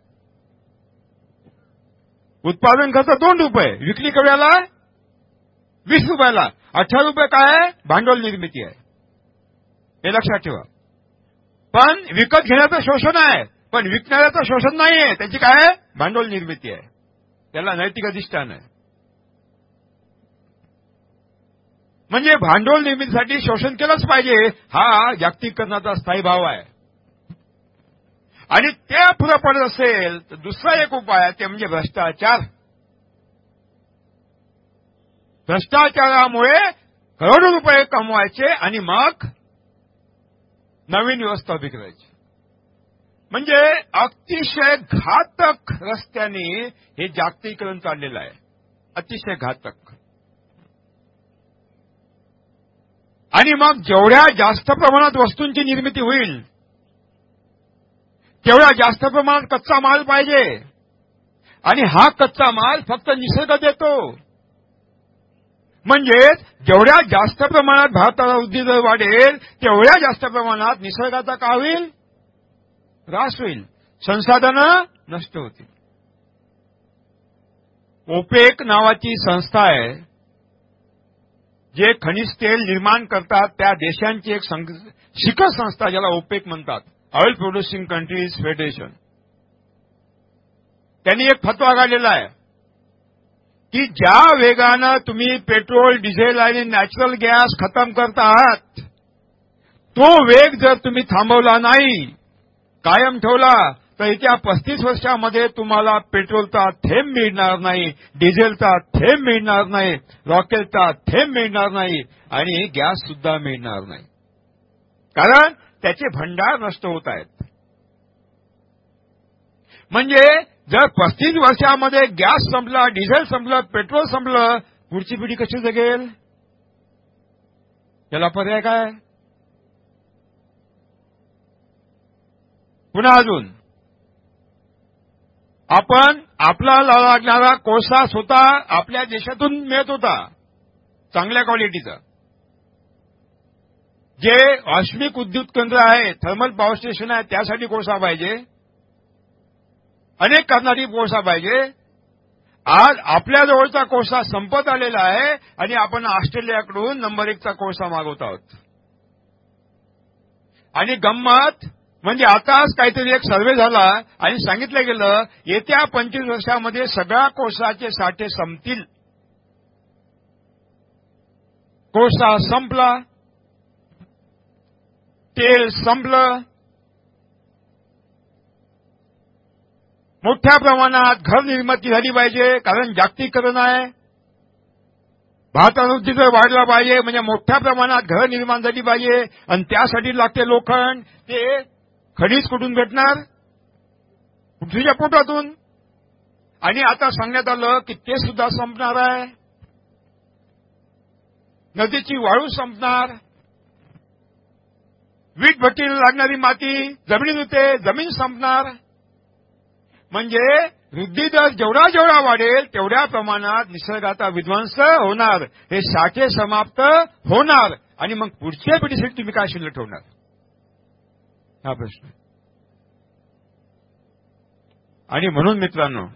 उत्पादन खर्च दोन रुपये. विक्री कव्याला वीस रुपयाला अठरा रुपये काय आहे? भांडवल निर्मिती आहे. हे लक्षात ठेवा. पण विकत घेण्याचं शोषण आहे. पण विकणाऱ्याचं शोषण नाही आहे त्याची काय आहे? भांडवल निर्मिती आहे. त्याला नैतिक अधिष्ठान आहे. म्हणजे भांडवल निर्मितीसाठी शोषण केलंच पाहिजे. हा जागतिकीकरणाचा स्थायी भाव आहे. आणि त्या पुढं पडत असेल तर दुसरा एक उपाय आहे ते म्हणजे भ्रष्टाचार. भ्रष्टाचारामुळे करोडो रुपये कमवायचे आणि मग नवीन व्यवस्था बिघडायची म्हणजे अतिशय घातक रस्त्याने हे जागतिकीकरण चाललेलं आहे. अतिशय घातक. आणि मग जेवढ्या जास्त प्रमाणात वस्तूंची निर्मिती होईल तेवढ्या जास्त प्रमाणात कच्चा माल पाहिजे. आणि हा कच्चा माल फक्त निसर्ग देतो. म्हणजेच जेवढ्या जास्त प्रमाणात भारताला उद्योग वाढेल तेवढ्या जास्त प्रमाणात निसर्गाचा का होईल? ऱ्हास होईल. संसाधनं नष्ट होतील. ओपेक नावाची संस्था आहे जे खनिज तेल निर्माण करतात. त्या देशांची एक शिखर संस्था ज्याला ओपेक म्हणतात. ऑइल प्रोड्युसिंग कंट्रीज फेडरेशन त्यांनी एक फतवा काढलेला आहे की ज्या वेगानं तुम्ही पेट्रोल डिझेल आणि नॅचरल गॅस खतम करत आहात तो वेग जर तुम्ही थांबवला नाही कायम ठेवला तर येत्या पस्तीस वर्षामध्ये तुम्हाला पेट्रोलचा थेंब मिळणार नाही डिझेलचा थेंब मिळणार नाही रॉकेलचा थेंब मिळणार नाही आणि गॅस सुद्धा मिळणार नाही. कारण त्याचे भंडार नष्ट होत आहेत. म्हणजे जर पस्तीस वर्षामध्ये गॅस संपला डिझेल संपलं पेट्रोल संपलं पुढची पिढी कशी जगेल? याला पर्याय काय? पुन्हा अजून. आपण आपला लागणारा कोळसा स्वतः आपल्या देशातून मिळत होता चांगल्या क्वालिटीचा जे औष्मिक विद्युत केंद्र आहे थर्मल पॉवर स्टेशन आहे त्यासाठी कोळसा पाहिजे. अनेक कारणासाठी कोळसा पाहिजे. आज आपल्या जवळचा कोळसा संपत आलेला आहे आणि आपण ऑस्ट्रेलियाकडून नंबर एकचा कोळसा मागवत आहोत. आणि गंमत म्हणजे आताच काहीतरी एक सर्वे झाला आणि सांगितलं गेलं येत्या पंचवीस वर्षामध्ये सगळ्या कोळसाचे साठे संपतील. कोळसा संपला. तेल संपलं. मोठ्या प्रमाणात घर निर्मिती झाली पाहिजे कारण जागतिकीकरण आहे. भारतावृद्धी जर वाढला पाहिजे म्हणजे मोठ्या प्रमाणात घर निर्माण झाली पाहिजे आणि त्यासाठी लागते लोखंड ते खडीच कुठून भेटणार? पृथ्वीच्या पोटातून. आणि आता सांगण्यात आलं की ते सुद्धा संपणार आहे. नदीची वाळू संपणार. वीट भट्टीला लागणारी माती जमिनीत होते जमीन संपणार. म्हणजे वृद्धी दर जेवढा जेवढा वाढेल तेवढ्या प्रमाणात निसर्गाचा विध्वंस होणार. हे साठे समाप्त होणार. आणि मग पुढच्या पिढीसाठी तुम्ही काय शिल्लक ठेवणार? हा प्रश्न. आणि म्हणून मित्रांनो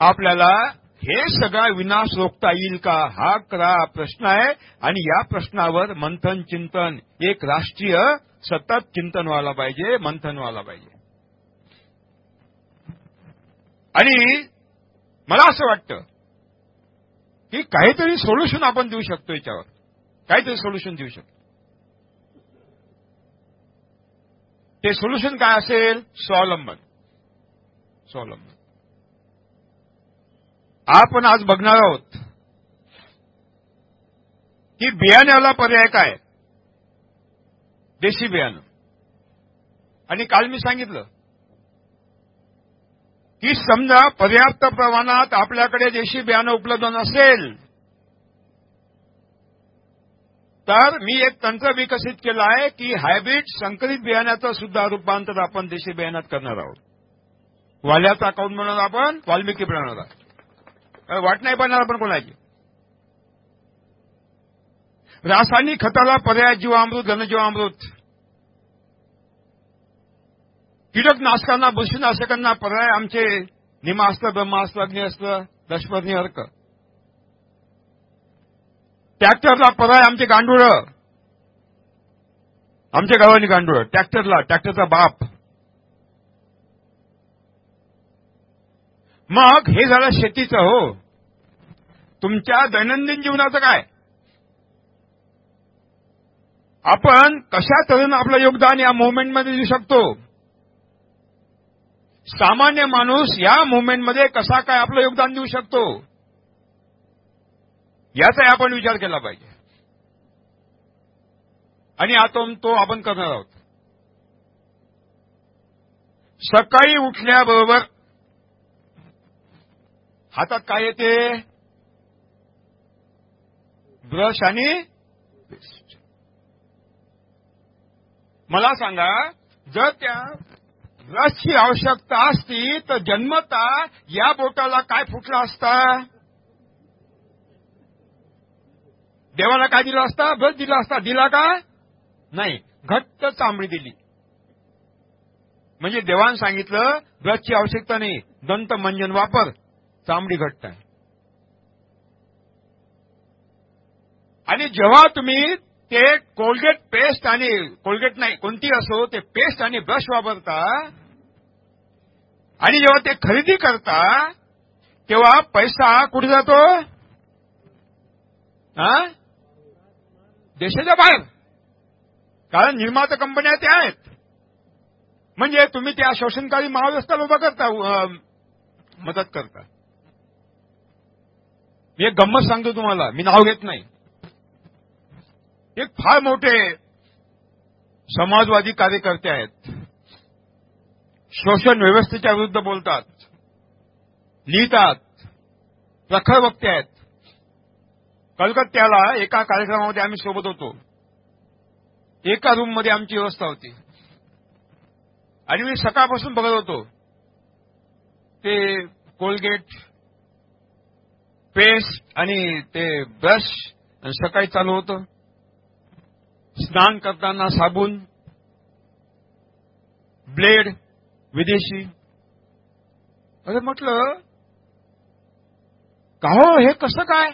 आपल्याला हे सगळा विनाश रोखता येईल का? हा खरा प्रश्न आहे. आणि या प्रश्नावर मंथन चिंतन एक राष्ट्रीय सतत चिंतन व्हायला पाहिजे मंथन व्हायला पाहिजे. आणि मला असं वाटतं की काहीतरी सोल्युशन आपण देऊ शकतो याच्यावर. काहीतरी सोल्युशन देऊ शकतो. ते सोल्युशन काय असेल? स्वावलंबन. स्वावलंबन. आपण आज बघणार आहोत की बियाण्याला पर्याय काय? देशी बियाणं. आणि काल मी सांगितलं की समजा पर्याप्त प्रमाणात आपल्याकडे देशी बियाणं उपलब्ध नसेल तर मी एक तंत्र विकसित केलं आहे की हायब्रिड संकरित बियाण्याचं सुद्धा रूपांतर आपण देशी बियाण्यात करणार आहोत. वाल्याचा अकाउंट म्हणून आपण वाल्मिकी बनवणार आहोत. वाट नाही पाहणार आपण कोणाची? रासायनिक खताला पर्याय जीवामृत घनजीवामृत. कीटकनाशकांना बुरशीनाशकांना पर्याय आमचे निमास्त्र ब्रह्मास्त्र अग्निअस्त्र दशपर्णी अर्क. ट्रॅक्टरला पर्याय आमचे गांडुळं. आमच्या गावाने गांडुळं. ट्रॅक्टरला ट्रॅक्टरचा बाप. मग हे झालं शेतीचं हो. तुमच्या दैनंदिन जीवनाचं काय? आपण कशा तऱ्हेनं आपलं योगदान या मुवमेंटमध्ये देऊ शकतो? सामान्य माणूस या मुवमेंटमध्ये कसा काय आपलं योगदान देऊ शकतो? याचाही आपण विचार केला पाहिजे. आणि आता तो आपण करणार आहोत. सकाळी उठल्याबरोबर हातात काय येते? ब्रश आणि पेस्ट. मला सांगा जर त्या ब्रशची आवश्यकता असती तर जन्मता या बोटाला काय फुटला असता? देवाला काय दिला असता? ब्रश दिला असता. दिला का? नाही. घट्ट चांबडी दिली. म्हणजे देवान सांगितलं ब्रशची आवश्यकता नाही. दंत मंजन वापर. चामडी घट्ट आहे. आणि जेव्हा तुम्ही ते कोलगेट पेस्ट आणि कोलगेट नाही कोणती असो ते पेस्ट आणि ब्रश वापरता आणि जेव्हा ते खरेदी करता तेव्हा पैसा कुठे जातो? हा? देशाच्या बाहेर. कारण निर्माता कंपन्या त्या आहेत. म्हणजे तुम्ही त्या शोषणकारी महाव्यवस्था उभा करता मदत करता. मी एक गंमत सांगतो तुम्हाला. मी नाव घेत नाही. एक फार मोठे समाजवादी कार्यकर्ते आहेत. शोषण व्यवस्थेच्या विरुद्ध बोलतात. लिहितात. प्रखर वक्ते आहेत. कलकत्त्याला एका कार्यक्रमामध्ये आम्ही सोबत होतो. एका रूममध्ये आमची व्यवस्था होती. आणि मी सकाळपासून बघत होतो. ते कोलगेट पेस्ट आणि ते ब्रश. सकाळी चालू होतं. स्नान करताना साबून ब्लेड विदेशी. अरे म्हटलं का हो हे कसं काय?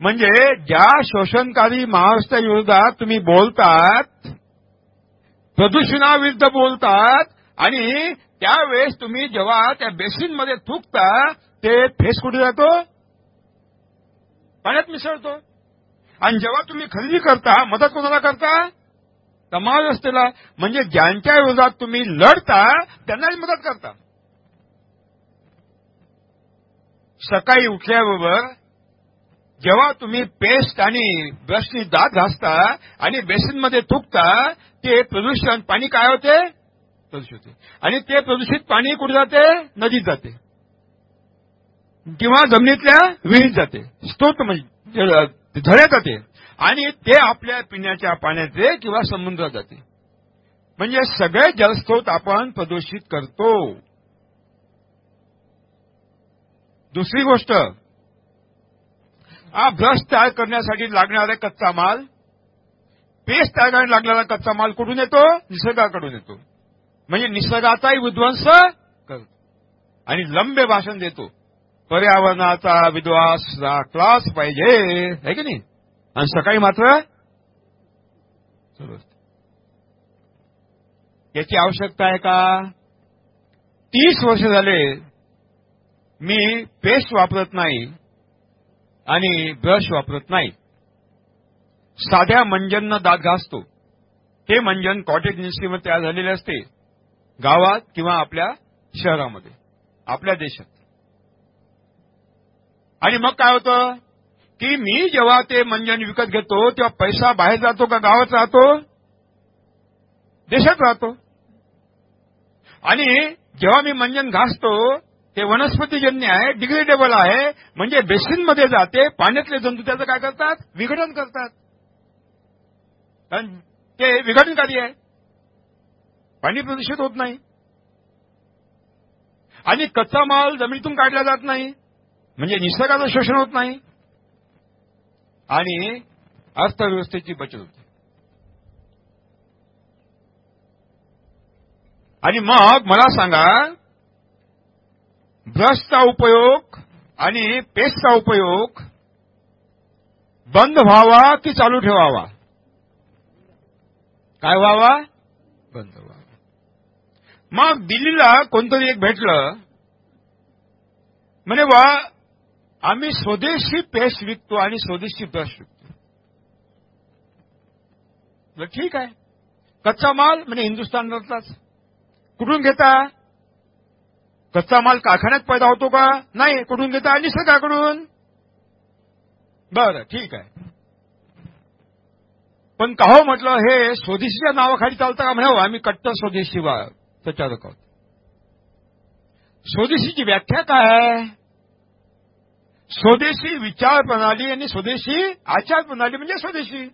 म्हणजे ज्या शोषणकारी महाराष्ट्राविरोधात तुम्ही बोलतात प्रदूषणाविरुद्ध बोलतात आणि त्यावेळेस तुम्ही जेव्हा त्या बेसिनमध्ये थुकता ते फेस कुठे जातो? पाण्यात मिसळतो. आणि जेव्हा तुम्ही खरेदी करता मदत कोणाला करता? समाजव्यवस्थेला म्हणजे ज्यांच्या विरोधात तुम्ही लढता त्यांनाच मदत करता. सकाळी उठल्याबरोबर जेव्हा तुम्ही पेस्ट आणि ब्रशनी दात घासता आणि बेसिनमध्ये थुकता ते प्रदूषण पाणी काय होते? प्रदूषित होते. आणि ते प्रदूषित पाणी कुठे जाते? नदीत जाते. किंवा जमिनीतल्या विहिरीत जाते. स्तोत्र म्हणजे झऱ्यात जाते. आणि ते आपल्या पिण्याच्या पाण्याचे किंवा समुद्रात जाते. म्हणजे सगळे जलस्रोत आपण प्रदूषित करतो. दुसरी गोष्ट हा ब्रश तयार करण्यासाठी लागणारा कच्चा माल पेस्ट तयार करण्यासाठी लागणारा कच्चा माल कुठून येतो? निसर्गाकडून येतो. म्हणजे निसर्गाचाही विध्वंस करतो. आणि लंबे भाषण देतो. पर्यावरणाचा विद्वास क्लास पाहिजे आहे की नाही? आणि सकाळी मात्र याची आवश्यकता आहे का? तीस वर्ष झाले मी पेस्ट वापरत नाही आणि ब्रश वापरत नाही. साध्या मंजननं दात घासतो. ते मंजन कॉटेज इंडस्ट्रीमध्ये तयार झालेले असते. गावात किंवा आपल्या शहरामध्ये आपल्या देशात. आणि मग काय होतं? की मी जेव्हा ते मंजन विकत घेतो तेव्हा पैसा बाहेर जातो का गावात राहतो? देशात राहतो. आणि जेव्हा मी मंजन घासतो ते वनस्पतीजन्य आहे डिग्रेडेबल आहे म्हणजे बेसिनमध्ये जाते पाण्यातले जंतू त्याचं काय करतात? विघटन करतात. कारण ते विघटनकारी आहे. पाणी प्रदूषित होत नाही. आणि कच्चा माल जमिनीतून काढला जात नाही. म्हणजे निसर्गाचं शोषण होत नाही. आणि अर्थव्यवस्थेची बचत होते. आणि मग मला सांगा ब्रशचा उपयोग आणि पेस्टचा उपयोग बंद व्हावा की चालू ठेवावा? काय व्हावा? बंद व्हावा. मग दिल्लीला कोणतरी एक भेटलं. म्हणे वा आम्ही स्वदेशी पेस्ट विकतो आणि स्वदेशी ब्रश विकतो. ठीक आहे. कच्चा माल म्हणजे हिंदुस्थानातलाच कुठून घेता? कच्चा माल कारखान्यात पैदा होतो का? नाही कुठून घेता? निसर्गाकडून बरं ठीक आहे. पण का हो म्हटलं हे स्वदेशीच्या नावाखाली चालतं का? म्हणावं हो, आम्ही कट्टर स्वदेशी वा प्रचारक आहोत. स्वदेशीची व्याख्या काय आहे? स्वदेशी विचार प्रणाली आणि स्वदेशी आचार प्रणाली म्हणजे स्वदेशी.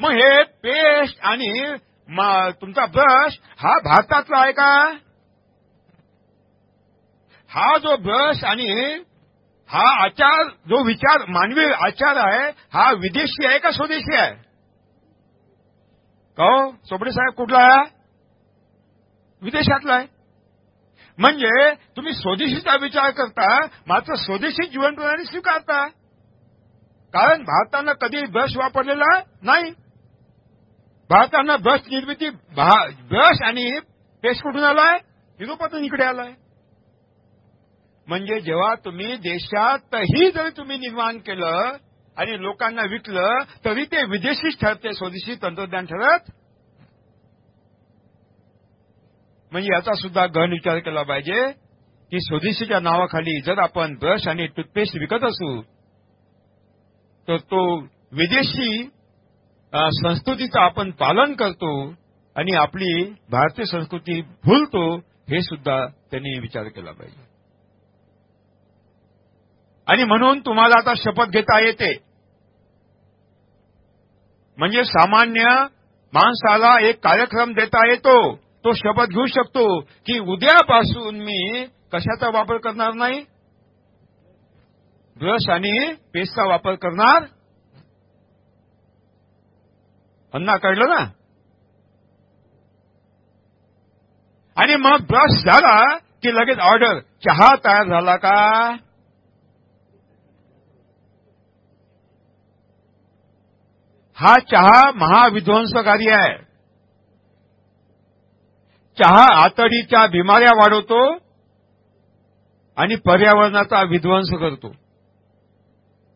मग हे पेस्ट आणि तुमचा ब्रश हा भारतातला आहे का? हा जो ब्रश आणि हा आचार जो विचार मानवी आचार आहे हा विदेशी आहे का स्वदेशी आहे? का हो चोपडे साहेब कुठला आहे? विदेशातला आहे. म्हणजे तुम्ही स्वदेशीचा विचार करता मात्र स्वदेशी जीवन प्रणाली स्वीकारता. कारण भारतानं कधी ब्रश वापरलेला नाही. भारतानं ब्रश निर्मिती ब्रश आणि पेस्ट कुठून आलाय? युरोपातून इकडे आलाय. म्हणजे जेव्हा तुम्ही देशातही जरी तुम्ही निर्माण केलं आणि लोकांना विकलं तरी ते विदेशीच ठरते स्वदेशी तंत्रज्ञान ठरत म्हणजे याचा सुद्धा गहन विचार केला पाहिजे की स्वदेशीच्या नावाखाली जर आपण ब्रश आणि टूथपेस्ट विकत असू तर तो विदेशी संस्कृतीचं आपण पालन करतो आणि आपली भारतीय संस्कृती भूलतो हे सुद्धा त्यांनी विचार केला पाहिजे. आणि म्हणून तुम्हाला आता शपथ घेता येते. म्हणजे सामान्य माणसाला एक कार्यक्रम देता येतो. तो शपथ घेऊ शकतो की उद्यापासून मी कशाचा वापर करणार नाही? ब्रश आणि पेस्टचा वापर करणार? अन्ना कळलं ना? आणि मग ब्रश झाला की लगेच ऑर्डर. चहा तयार झाला का? हा चहा महाविध्वंसकारी आहे. चहा आतडीच्या बिमाऱ्या वाढवतो आणि पर्यावरणाचा विध्वंस करतो.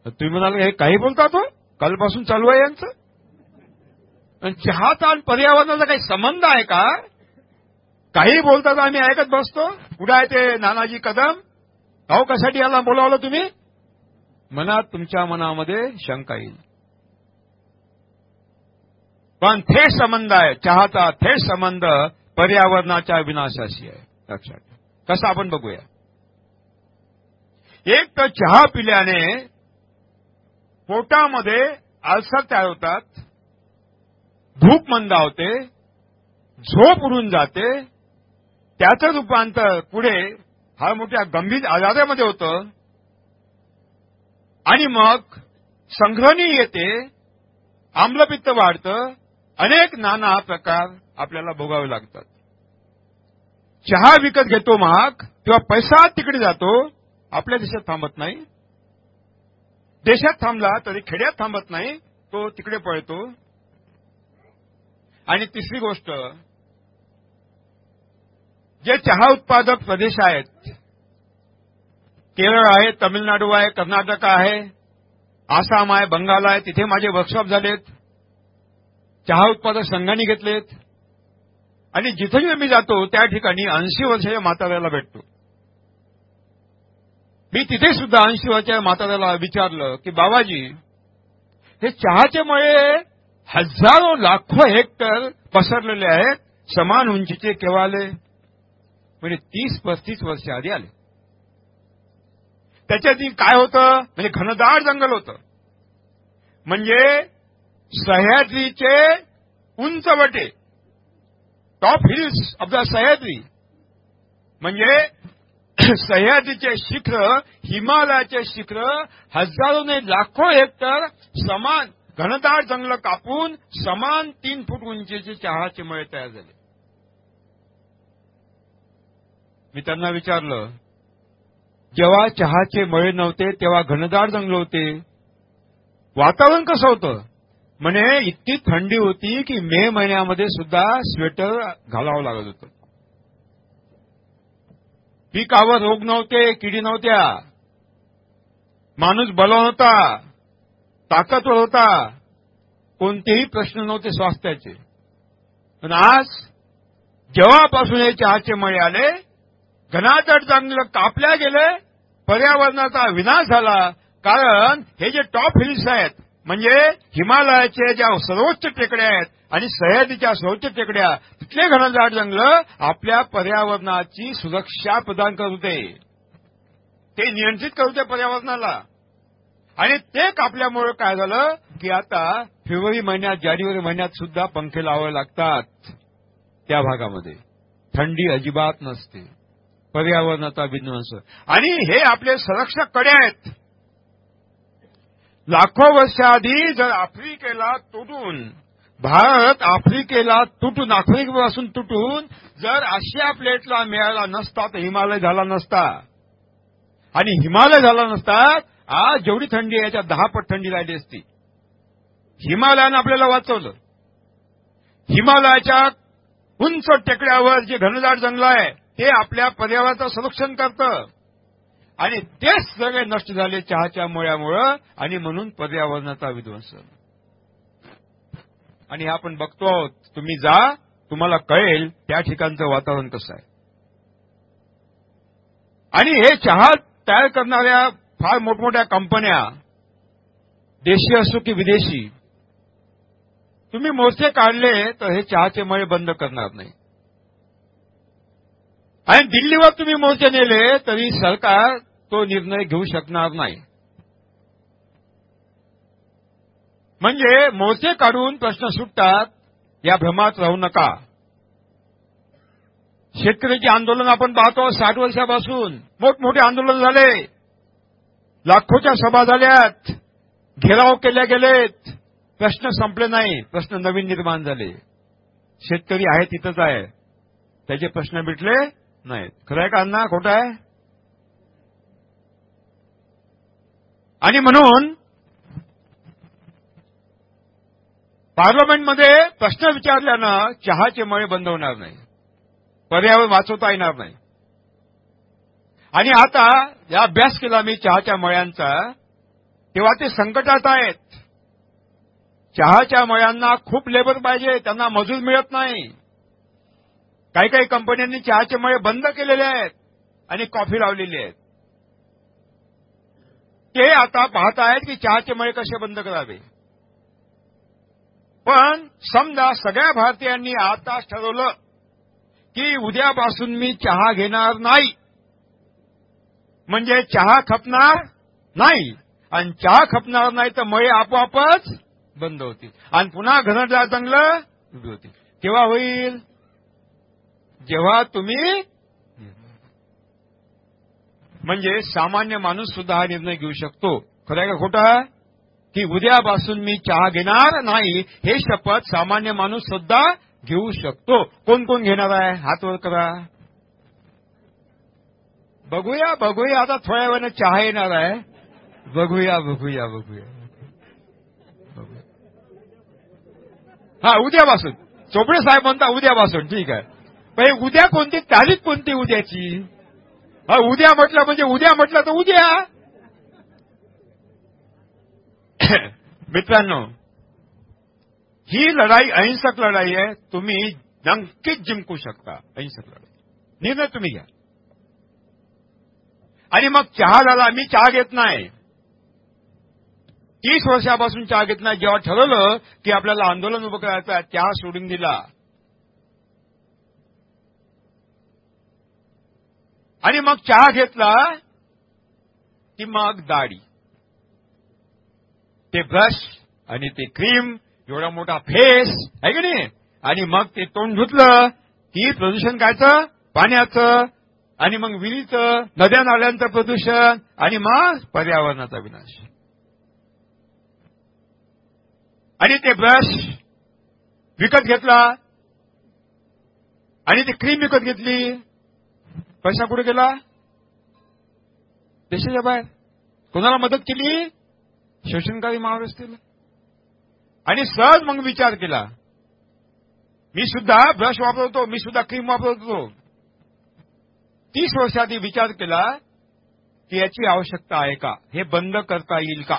तुम्ही म्हणाल हे काही बोलता तो? कालपासून चालू आहे यांचं? आणि चहाचा आणि पर्यावरणाचा काही संबंध आहे का? काही बोलतात आम्ही ऐकत बसतो. कुठे आहे ते नानाजी कदम? अहो कशासाठी याला बोलावलं तुम्ही? मनात तुमच्या मनामध्ये शंका येईल. पण थेट संबंध आहे. चहाचा थेट संबंध पर्यावरणाच्या विनाशाशी आहे. लक्षात कसं आपण बघूया? एक तर चहा पिल्याने पोटामध्ये आलसर तयार होतात भूक मंदावते झोप उडून जाते त्याचं रूपांतर पुढे हा मोठ्या गंभीर आजारामध्ये होतं आणि मग संघ्रणी येते आम्लपित्त वाढतं अनेक नाना प्रकार आपल्याला भोगावे लागतात. चहा विकत घेतो महाग किंवा पैसा तिकडे जातो आपल्या देशात थांबत नाही. देशात थांबला तरी खेड्यात थांबत नाही तो तिकडे पळतो. आणि तिसरी गोष्ट जे चहा उत्पादक प्रदेश आहेत केरळ आहे तमिळनाडू आहे कर्नाटक आहे आसाम आहे बंगाल आहे तिथे माझे वर्कशॉप झालेत. चहा उत्पादक संघाने घेतलेत. आणि जिथे मी जातो त्या ठिकाणी ऐंशी वर्षाच्या म्हाताऱ्याला भेटतो. मी तिथे सुद्धा ऐंशी वर्षाच्या म्हाताऱ्याला विचारलं की बाबाजी हे चहाचे हजारो लाखो हेक्टर पसरलेले आहेत समान उंचीचे केव्हा आले? म्हणजे तीस पस्तीस वर्ष आधी आले. त्याच्यात काय होतं म्हणजे घनदाट जंगल होतं. म्हणजे सह्याद्रीचे उंचवटे top hills of the Sahyadri म्हणजे सह्याद्रीचे शिखर हिमालयाचे शिखर हजारोने लाखो हेक्टर समान घनदाट जंगल कापून समान तीन फूट उंचीचे चहाचे मळे तयार झाले. मी त्यांना विचारलं जेव्हा चहाचे मळे नव्हते तेव्हा घनदाट जंगल होते वातावरण कसं होतं? म्हणे इतकी थंडी होती की मे महिन्यामध्ये सुद्धा स्वेटर घालावं लागत होतं. पिकावर रोग नव्हते किडी नव्हत्या. माणूस बलवान होता ताकदवर होता. कोणतेही प्रश्न नव्हते स्वास्थ्याचे. पण आज जेव्हापासून हे चहाचे मळे आले घनातट चांगलं कापल्या गेले पर्यावरणाचा विनाश झाला. कारण हे जे टॉप हिल्स आहेत म्हणजे हिमालयाचे ज्या सर्वोच्च टेकड्या आहेत आणि सह्याद्रीच्या सर्वोच्च टेकड्या तिथले घनदाट जंगलं आपल्या पर्यावरणाची सुरक्षा प्रदान करते ते नियंत्रित करू पर्यावरणाला. आणि ते कापल्यामुळे काय झालं की आता फेब्रुवारी महिन्यात जानेवारी महिन्यात सुद्धा पंखे लावावे लागतात त्या भागामध्ये. थंडी अजिबात नसते. पर्यावरणाचा विध्वंस आणि हे आपले संरक्षककडे आहेत. लाखो वर्षाआधी जर आफ्रिकेला तुटून भारत आफ्रिकेला तुटून आफ्रिकेपासून तुटून जर आशिया प्लेटला मिळाला नसता तर हिमालय झाला नसता. आणि हिमालय झाला नसता आज जेवढी थंडी आहे याच्या दहा पट थंडी राहिली असती. हिमालयानं आपल्याला वाचवलं. हिमालयाच्या उंच टेकड्यावर जे घनदाट जंगल आहे ते आपल्या पर्यावरणाचं संरक्षण करतं. आणि तेच सगळे नष्ट झाले चहाच्या मुळ्यामुळं आणि म्हणून पर्यावरणाचा विध्वंस. आणि आपण बघतो आहोत तुम्ही जा तुम्हाला कळेल त्या ठिकाणचं वातावरण कसं आहे. आणि हे चहा तयार करणाऱ्या फार मोठमोठ्या कंपन्या देशी असो की विदेशी तुम्ही मोर्चे काढले तर हे चहाचे मळे बंद करणार नाही. आणि दिल्लीवर तुम्ही मोर्चे नेले तरी सरकार तो निर्णय घेऊ शकणार नाही. म्हणजे मोर्चे काढून प्रश्न सुटतात या भ्रमात राहू नका. शेतकऱ्याचे आंदोलन आपण पाहतो साठ वर्षापासून. मोठमोठे आंदोलन झाले. लाखोच्या सभा झाल्यात. घेराव केल्या गेलेत. प्रश्न संपले नाही. प्रश्न नवीन निर्माण झाले. शेतकरी आहे तिथंच आहे. त्याचे प्रश्न मिटले. नाहीत खरं आहे का अण्णा? खोटं आहे आणि म्हणून पार्लमेंटमध्ये प्रश्न विचारल्यानं चहाचे मळे बंद होणार नाही. पर्यावरण वाचवता येणार नाही. आणि आता या अभ्यास केला मी चहाच्या मळ्यांचा तेव्हा ते संकटात आहेत. चहाच्या मळ्यांना खूप लेबर पाहिजे त्यांना मजूर मिळत नाही. काही काही कंपन्यांनी चहाचे मळे बंद केलेले आहेत आणि कॉफी लावलेली आहेत. ते आता पाहत आहेत की चहाचे मळे कसे बंद करावे. पण समजा सगळ्या भारतीयांनी आताच ठरवलं की उद्यापासून मी चहा घेणार नाही. म्हणजे चहा खपणार नाही. आणि चहा खपणार नाही तर मळे आपोआपच बंद होतील. आणि पुन्हा घनदाट जंगलं उभी होतील. केव्हा होईल? जेव्हा तुम्ही म्हणजे सामान्य माणूस सुद्धा हा निर्णय घेऊ शकतो. खरं आहे का खोटा की उद्यापासून मी चहा घेणार नाही हे शपथ सामान्य माणूस सुद्धा घेऊ शकतो. कोण कोण घेणार आहे? हात वर करा. बघूया बघूया आता थोड्या वेळानं चहा येणार आहे. बघूया बघूया बघूया. बघूया. हा उद्यापासून. चोपडे साहेब म्हणता उद्यापासून. ठीक आहे. पण उद्या कोणती तारीख कोणती उद्याची? हा उद्या म्हटलं म्हणजे उद्या म्हटलं तर उद्या. मित्रांनो ही लढाई अहिंसक लढाई आहे तुम्ही नक्कीच जिंकू शकता अहिंसक लढाई. निर्णय तुम्ही घ्या. आणि मग चहा झाला मी चहा घेत नाही. तीस वर्षापासून चहा घेत नाही. जेव्हा ठरवलं की आपल्याला आंदोलन उभं करायचं चहा सोडून दिला. आणि मग चहा घेतला की मग दाढी. ते ब्रश आणि ते क्रीम एवढा मोठा फेस आहे की नाही? आणि मग ते तोंड धुतलं की प्रदूषण कायचं? पाण्याचं. आणि मग विहिरीचं नद्या नाल्यांचं प्रदूषण आणि मग पर्यावरणाचा विनाश. आणि ते ब्रश विकत घेतला. आणि ती क्रीम विकत घेतली. पैसा कुठे गेला? देशाच्या बाहेर. कोणाला मदत केली? शोषणकारी महाराष्ट्रीला आणि सहज मग विचार केला. मी सुद्धा ब्रश वापरतो मी सुद्धा क्रीम वापरतो. तीस वर्षाआधी विचार केला की याची आवश्यकता आहे का? हे बंद करता येईल का?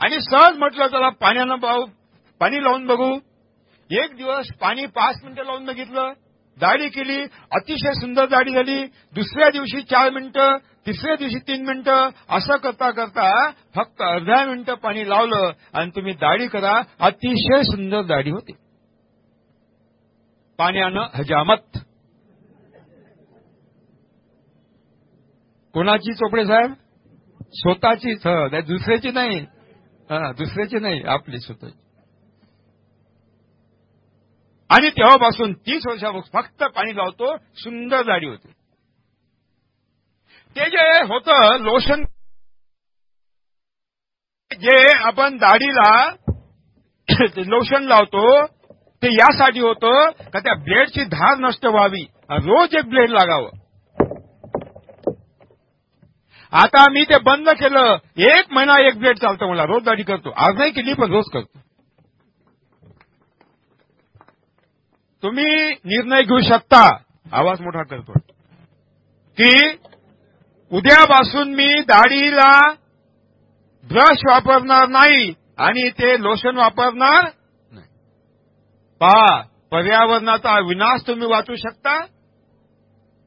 आणि सहज म्हटलं त्याला पाण्यानं पाहू पाणी लावून बघू. एक दिवस पाणी पाच मिनिटं लावून बघितलं. दाढी केली अतिशय सुंदर दाढी झाली. दुसऱ्या दिवशी चार मिनिटं तिसऱ्या दिवशी तीन मिनिटं असं करता करता फक्त अर्ध्या मिनिटं पाणी लावलं आणि तुम्ही दाढी करा. अतिशय सुंदर दाढी होती. पाण्यानं हजामत. कोणाची चोपडे साहेब? स्वतःचीच दुसऱ्याची नाही. हा दुसऱ्याची नाही आपली स्वतःची. आणि तेव्हापासून तीस वर्षापासून फक्त पाणी लावतो सुंदर दाढी होते. ते जे होतं लोशन जे आपण दाढीला लोशन लावतो ते यासाठी होतं का त्या ब्लेडची धार नष्ट व्हावी. रोज एक ब्लेड लागावं. आता मी ते बंद केलं. एक महिना एक ब्लेड चालतं मला. रोज दाढी करतो. आज नाही केली पण रोज करतो. तुम्ही निर्णय घेऊ शकता. आवाज मोठा करतो की उद्यापासून मी दाढीला ब्रश वापरणार नाही आणि ते लोशन वापरणार नाही. पहा पर्यावरणाचा विनाश तुम्ही वाचू शकता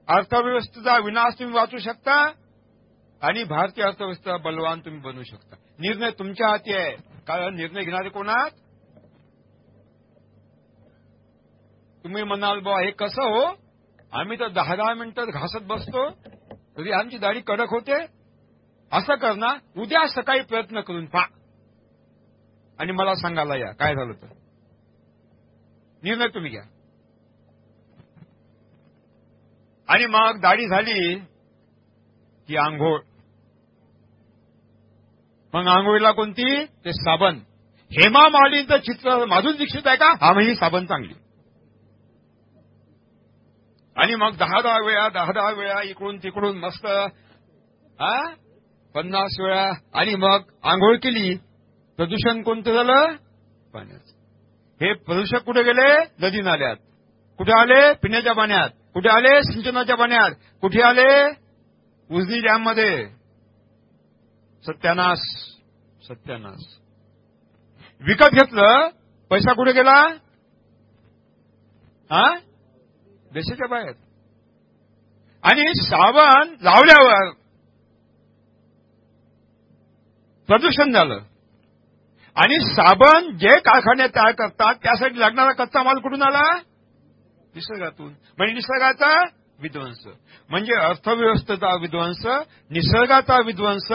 अर्थव्यवस्थेचा विनाश तुम्ही वाचू शकता आणि भारतीय अर्थव्यवस्था बलवान तुम्ही बनवू शकता. निर्णय तुमच्या हाती आहे. कारण निर्णय घेणारे कोण आहात तुम्ही म्हणाल बा हे कसं हो? आम्ही तर दहा दहा मिनिटं घासत बसतो. तरी आमची दाढी कडक होते. असं करणार उद्या सकाळी प्रयत्न करून पहा. आणि मला सांगायला या काय झालं तर? निर्णय तुम्ही घ्या. आणि मग दाढी झाली की आंघोळ. मग आंघोळीला कोणती? ते साबण. हेमा मालिनीचं चित्र माधुरी दीक्षित आहे का? हा म्हणजे साबण चांगली. आणि मग दहा दहा वेळा दहा दहा वेळा इकडून तिकडून मस्त हा? पन्नास वेळा. आणि मग आंघोळ केली. प्रदूषण कोणतं झालं? पाण्याचं. हे प्रदूषक कुठे गेले? नदी नाल्यात. कुठे आले? पिण्याच्या पाण्यात. कुठे आले? सिंचनाच्या पाण्यात. कुठे आले? उजनी डॅममध्ये सत्यानाश. सत्यानाश. विकत घेतलं. पैसा कुठे गेला? हा? देशाच्या बाहेर. आणि साबण लावल्यावर प्रदूषण झालं. आणि साबण जे कारखाने तयार करतात त्यासाठी लागणारा कच्चा माल कुठून आला? निसर्गातून. म्हणजे निसर्गाचा विध्वंस. म्हणजे अर्थव्यवस्थेचा विध्वंस निसर्गाचा विध्वंस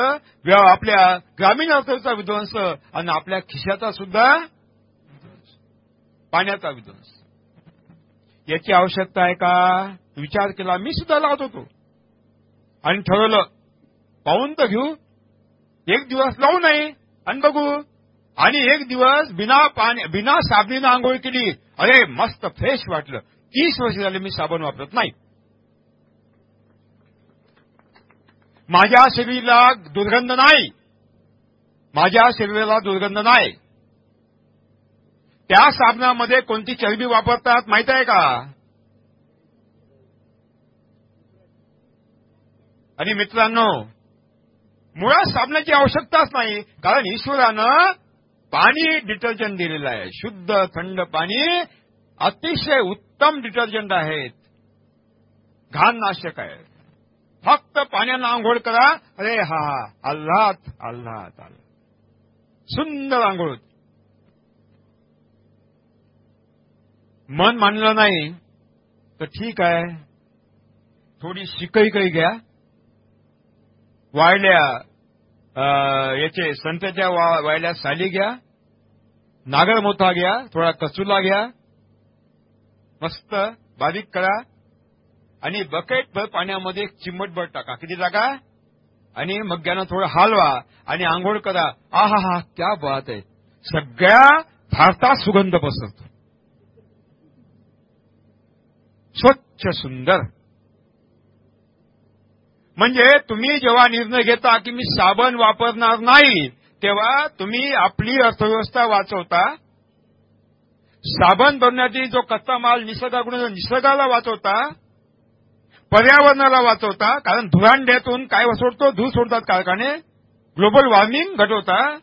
आपल्या ग्रामीण अर्थव्यवस्थेचा विध्वंस आणि आपल्या खिशाचा सुद्धा पाण्याचा विध्वंस. याची आवश्यकता आहे का? विचार केला. मी सुद्धा लावत होतो. आणि ठरवलं पाहून तर घेऊ. एक दिवस लावू नये. आणि बघू. आणि एक दिवस बिना पाणी बिना साबणीनं आंघोळ केली. अरे मस्त फ्रेश वाटलं. तीस वर्ष झाले मी साबण वापरत नाही. माझ्या शरीराला दुर्गंध नाही. माझ्या शरीराला दुर्गंध नाही. त्या साबणामध्ये कोणती चरबी वापरतात माहीत आहे का? आणि मित्रांनो मुळात साबणाची आवश्यकताच नाही कारण ईश्वरानं पाणी डिटर्जंट दिलेलं आहे. शुद्ध थंड पाणी अतिशय उत्तम डिटर्जंट आहेत. घाणनाशक आहे फक्त पाण्यानं आंघोळ करा. अरे हा हा आल्हाद आल्हाद आल्हाद. सुंदर आंघोळ मन मानलं नाही तर ठीक आहे. थोडी शिकई काही घ्या वाळल्या याचे संतच्या वाळल्या साली घ्या. नागर मोथा घ्या थोडा कचुला घ्या. मस्त बारीक करा. आणि बकेट भर पाण्यामध्ये एक चिमटभर टाका. किती टाका आणि मग यानं थोडं हालवा आणि आंघोळ करा. आहा हा क्या बात आहे. सगळ्या भारतात सुगंध पसरतो. स्वच्छ सुंदर. म्हणजे तुम्ही जेव्हा निर्णय घेता की मी साबण वापरणार नाही तेव्हा तुम्ही आपली अर्थव्यवस्था वाचवता. साबण बनण्याची जो कच्चा माल निसर्गाकडून निसर्गाला वाचवता पर्यावरणाला वाचवता कारण धुरांड्यातून काय सोडतो? धूर सोडतात कारखाने. ग्लोबल वॉर्मिंग घटवता.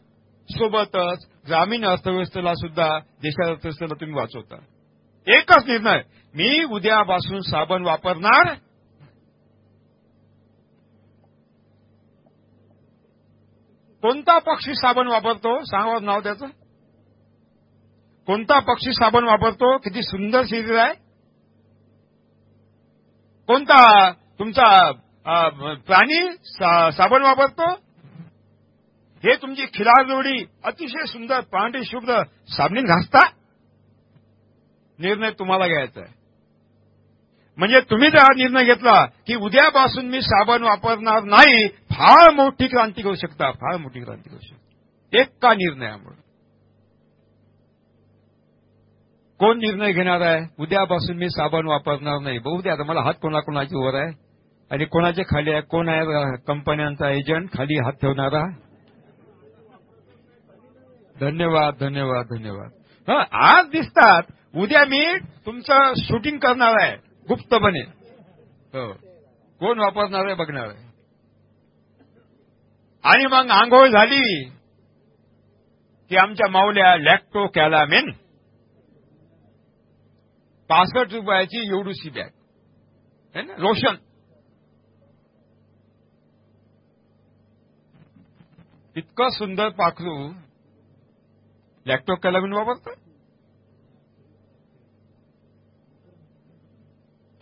सोबतच ग्रामीण अर्थव्यवस्थेला सुद्धा देशाच्या अर्थव्यवस्थेला तुम्ही वाचवता. एकच निर्णय. मी उद्यापासून साबण वापरणार कोणता पक्षी साबण वापरतो? सांगा नाव त्याचं. कोणता पक्षी साबण वापरतो? किती सुंदर शरीर आहे. कोणता तुमचा प्राणी साबण वापरतो? हे तुमची खिलार जोडी अतिशय सुंदर पांढरी शुभ्र साबणीन घासता. निर्णय तुम्हाला घ्यायचा आहे. म्हणजे तुम्ही जर हा निर्णय घेतला की उद्यापासून मी साबण वापरणार नाही फार मोठी क्रांती करू शकता फार मोठी क्रांती करू शकता. एक का निर्णयामुळे. कोण निर्णय घेणार आहे? उद्यापासून मी साबण वापरणार नाही. बहुद्या आता मला हात कोणाकोणाची वर आहे? आणि कोणाचे खाली आहे? कोण आहे? कंपन्यांचा एजंट खाली हात ठेवणारा? धन्यवाद धन्यवाद धन्यवाद. आज दिसतात उद्या मी तुमचं शूटिंग करणार आहे गुप्तपणे. हो. कोण वापरणार आहे बघणार आहे. आणि मग आंघोळ झाली की आमच्या माऊल्या लॅक्टो कॅलामेन पासष्ट रुपयाची एवढूशी बॅग है ना? लोशन इतकं सुंदर पाखरू लॅक्टो कॅलामिन वापरतं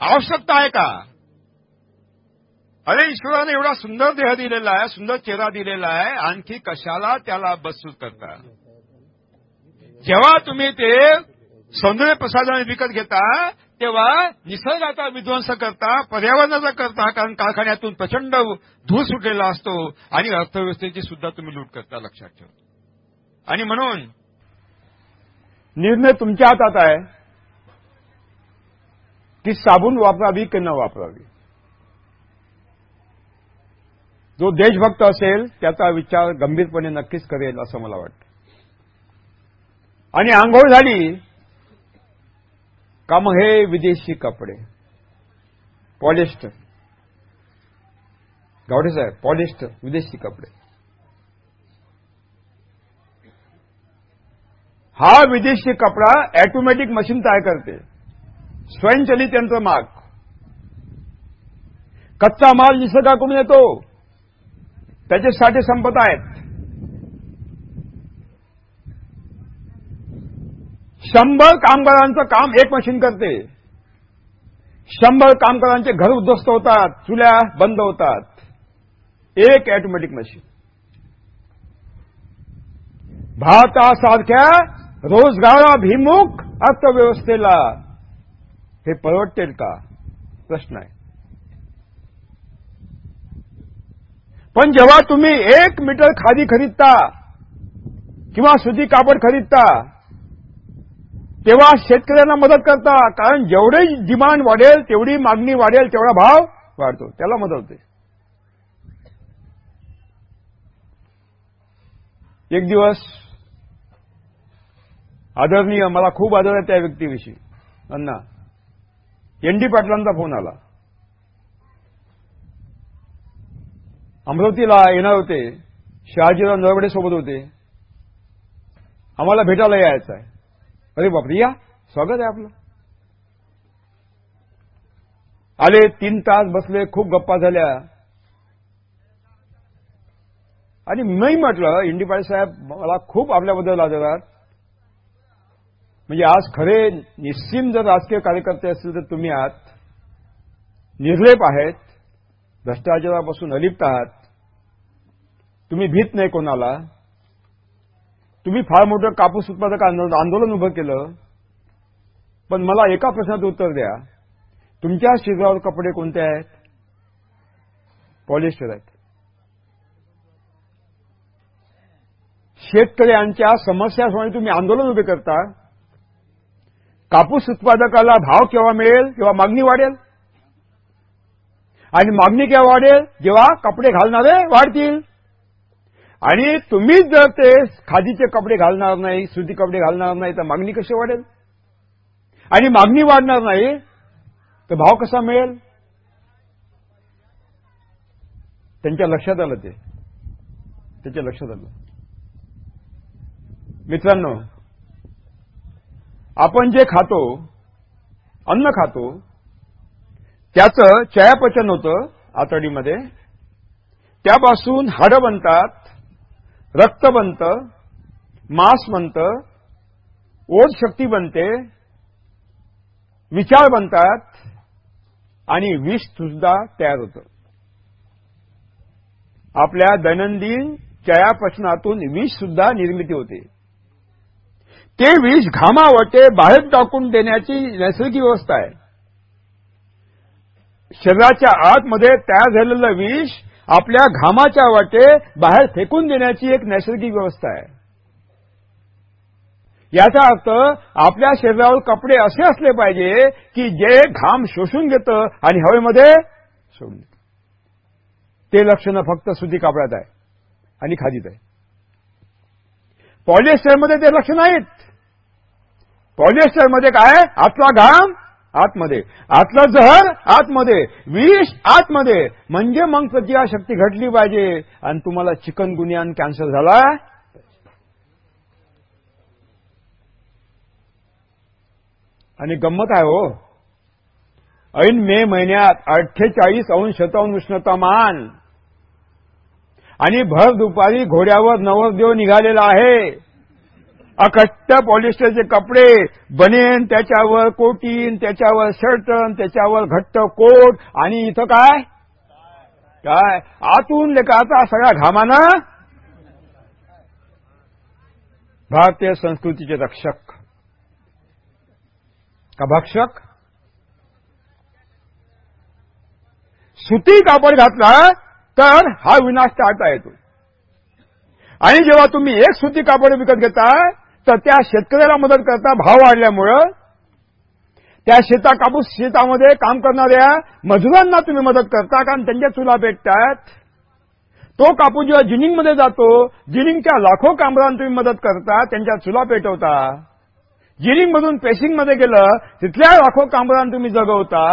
आवश्यकता आहे का? अरे ईश्वराने एवढा सुंदर देह दिलेला आहे सुंदर चेहरा दिलेला आहे आणखी कशाला त्याला बसूत करता? जेव्हा तुम्ही ते सौंदर्य प्रसाधन विकत घेता तेव्हा निसर्गाचा विध्वंस करता पर्यावरणाचा करता कारण कारखान्यातून प्रचंड धूर सुटलेला असतो आणि अर्थव्यवस्थेची सुद्धा तुम्ही लूट करता लक्षात ठेवा. आणि म्हणून निर्णय तुमच्या हातात आहे. की साबून वापरावी की न वापरावी? जो देशभक्त असेल त्याचा विचार गंभीरपणे नक्कीच करेल असं मला वाटतं. आणि आंघोळ झाली का मग हे विदेशी कपडे. पॉलिस्टर गावडे साहेब पॉलिस्टर विदेशी कपडे. हा विदेशी कपडा ऑटोमॅटिक मशीन तयार करते. स्वयंचलित यंत्रमाग कच्चा माल निसर्गाकडून येतो. त्याचे साठे संपत आहेत. शंभर कामगारांचं काम एक मशीन करते. शंभर कामगारांचे घर उद्ध्वस्त होतात चुल्या बंद होतात. एक ऑटोमॅटिक मशीन भारतासारख्या रोजगाराभिमुख अर्थव्यवस्थेला हे परवडतील का? प्रश्न आहे. पण जेव्हा तुम्ही एक मीटर खादी खरीदता किंवा सुती कापड खरीदता तेव्हा शेतकऱ्यांना मदत करता. कारण जेवढी डिमांड वाढेल तेवढी मागणी वाढेल तेवढा भाव वाढतो. त्याला मदत होते. एक दिवस आदरणीय मला खूप आदर आहे त्या व्यक्तीविषयी. अण्णा एन डी पाटलांचा फोन आला. अमरावतीला येणार होते. शहाजीराव नरवडे सोबत होते. आम्हाला भेटायला यायचं आहे. अरे बापरे या. स्वागत आहे आपलं. आले तीन तास बसले खूप गप्पा झाल्या. आणि मी म्हटलं इंडी साहेब मला खूप आपल्याबद्दल आदरात. म्हणजे आज खरे निस्सीम जर राजकीय कार्यकर्ते असतील तर तुम्ही आहात निर्लेप आहेत भ्रष्टाचारापासून अलिप्त आहात तुम्ही भीत नाही कोणाला तुम्ही फार मोठं कापूस उत्पादक आंदोलन आंदोलन उभं केलं पण मला एका प्रश्नाचं उत्तर द्या. तुमच्या शिजरावर कपडे कोणते आहेत? पॉलिस्टर आहेत. शेतकऱ्यांच्या समस्याप्रमाणे तुम्ही आंदोलन उभे करता कापूस उत्पादकाला भाव केव्हा मिळेल तेव्हा मागणी वाढेल? आणि मागणी केव्हा वाढेल? जेव्हा कपडे घालणारे वाढतील. आणि तुम्हीच जर ते खादीचे कपडे घालणार नाही सुती कपडे घालणार नाही तर मागणी कशी वाढेल? आणि मागणी वाढणार नाही तर भाव कसा मिळेल? त्यांच्या लक्षात आलं ते. त्याच्या लक्षात आलं. मित्रांनो आपण जे खातो अन्न खातो त्याचं चयापचन होतं आतडीमध्ये. त्यापासून हाडं बनतात रक्त बनतं मांस बनतं ओढ शक्ती बनते विचार बनतात आणि विष सुद्धा तयार होतं. आपल्या दैनंदिन चयापचनातून विष सुद्धा निर्मिती होते. ते विष घामावटे बाहेर टाकून देण्याची नैसर्गिक व्यवस्था आहे. शरीराच्या आतमध्ये तयार झालेलं विष आपल्या घामाच्या वाटे बाहेर फेकून देण्याची एक नैसर्गिक व्यवस्था आहे. याचा अर्थ आपल्या शरीरावर कपडे असे असले पाहिजे की जे घाम शोषून घेतं आणि हवेमध्ये सोडून देतं. ते लक्षणं फक्त सुती कापडात आहे आणि खादीत आहे. पॉलिएस्टरमध्ये ते लक्ष पॉलिएस्टरमध्ये काय आतला घाम आतमध्ये. आतलं जहर आतमध्ये. विष आतमध्ये. म्हणजे मग प्रतिकारशक्ती घटली पाहिजे. आणि तुम्हाला चिकन गुन्ह्यान कॅन्सर झाला? आणि गंमत आहे हो. ऐन मे महिन्यात अठ्ठेचाळीस अंश शतावन्न उष्णतामान आणि भर दुपारी घोड्यावर नवरदेव निघालेला आहे. अकट्ट पॉलिस्टरचे कपडे बनेन त्याच्यावर कोटीन त्याच्यावर शर्टन त्याच्यावर घट्ट कोट. आणि इथं काय? काय? आतून लेखाचा सगळ्या घामाना भारतीय संस्कृतीचे रक्षक. का भक्षक? सुती कापड घातला तर हा विनाश टाळता येतो. आणि जेव्हा तुम्ही एक सुती कापड विकत घेता तर त्या शेतकऱ्याला मदत करता भाव वाढल्यामुळं त्या शेता कापूस शेतामध्ये काम करणाऱ्या मजुरांना तुम्ही मदत करता कारण त्यांच्या चुला पेटतात. तो कापूस जेव्हा जिनिंगमध्ये जातो जिनिंगच्या लाखो कामगारांना तुम्ही मदत करता त्यांच्या चुला पेटवता. जिनिंगमधून पेशिंगमध्ये गेलं तिथल्या लाखो कामगारांना तुम्ही जगवता.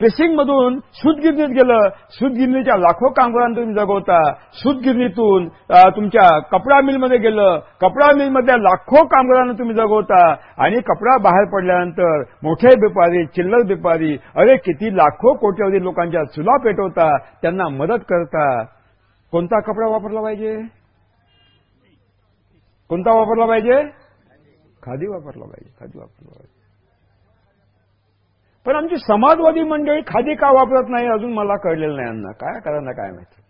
पेशिंगमधून सूतगिरणीत गेलं. सूतगिरणीच्या लाखो कामगारांना तुम्ही जगवता. सूतगिरणीतून तुमच्या कपडा मिलमध्ये गेलं. कपडा मिलमधल्या लाखो कामगारांना तुम्ही जगवता. आणि कपडा बाहेर पडल्यानंतर मोठे व्यापारी चिल्लर व्यापारी अरे किती लाखो कोट्यावधी लोकांच्या चुला पेटवता त्यांना मदत करता. कोणता कपडा वापरला पाहिजे? कोणता वापरला पाहिजे? खादी वापरला पाहिजे खादी वापरला पाहिजे. पण आमची समाजवादी मंडळी खादी का वापरत नाही अजून मला कळलेलं नाही यांना काय करायला काय माहिती.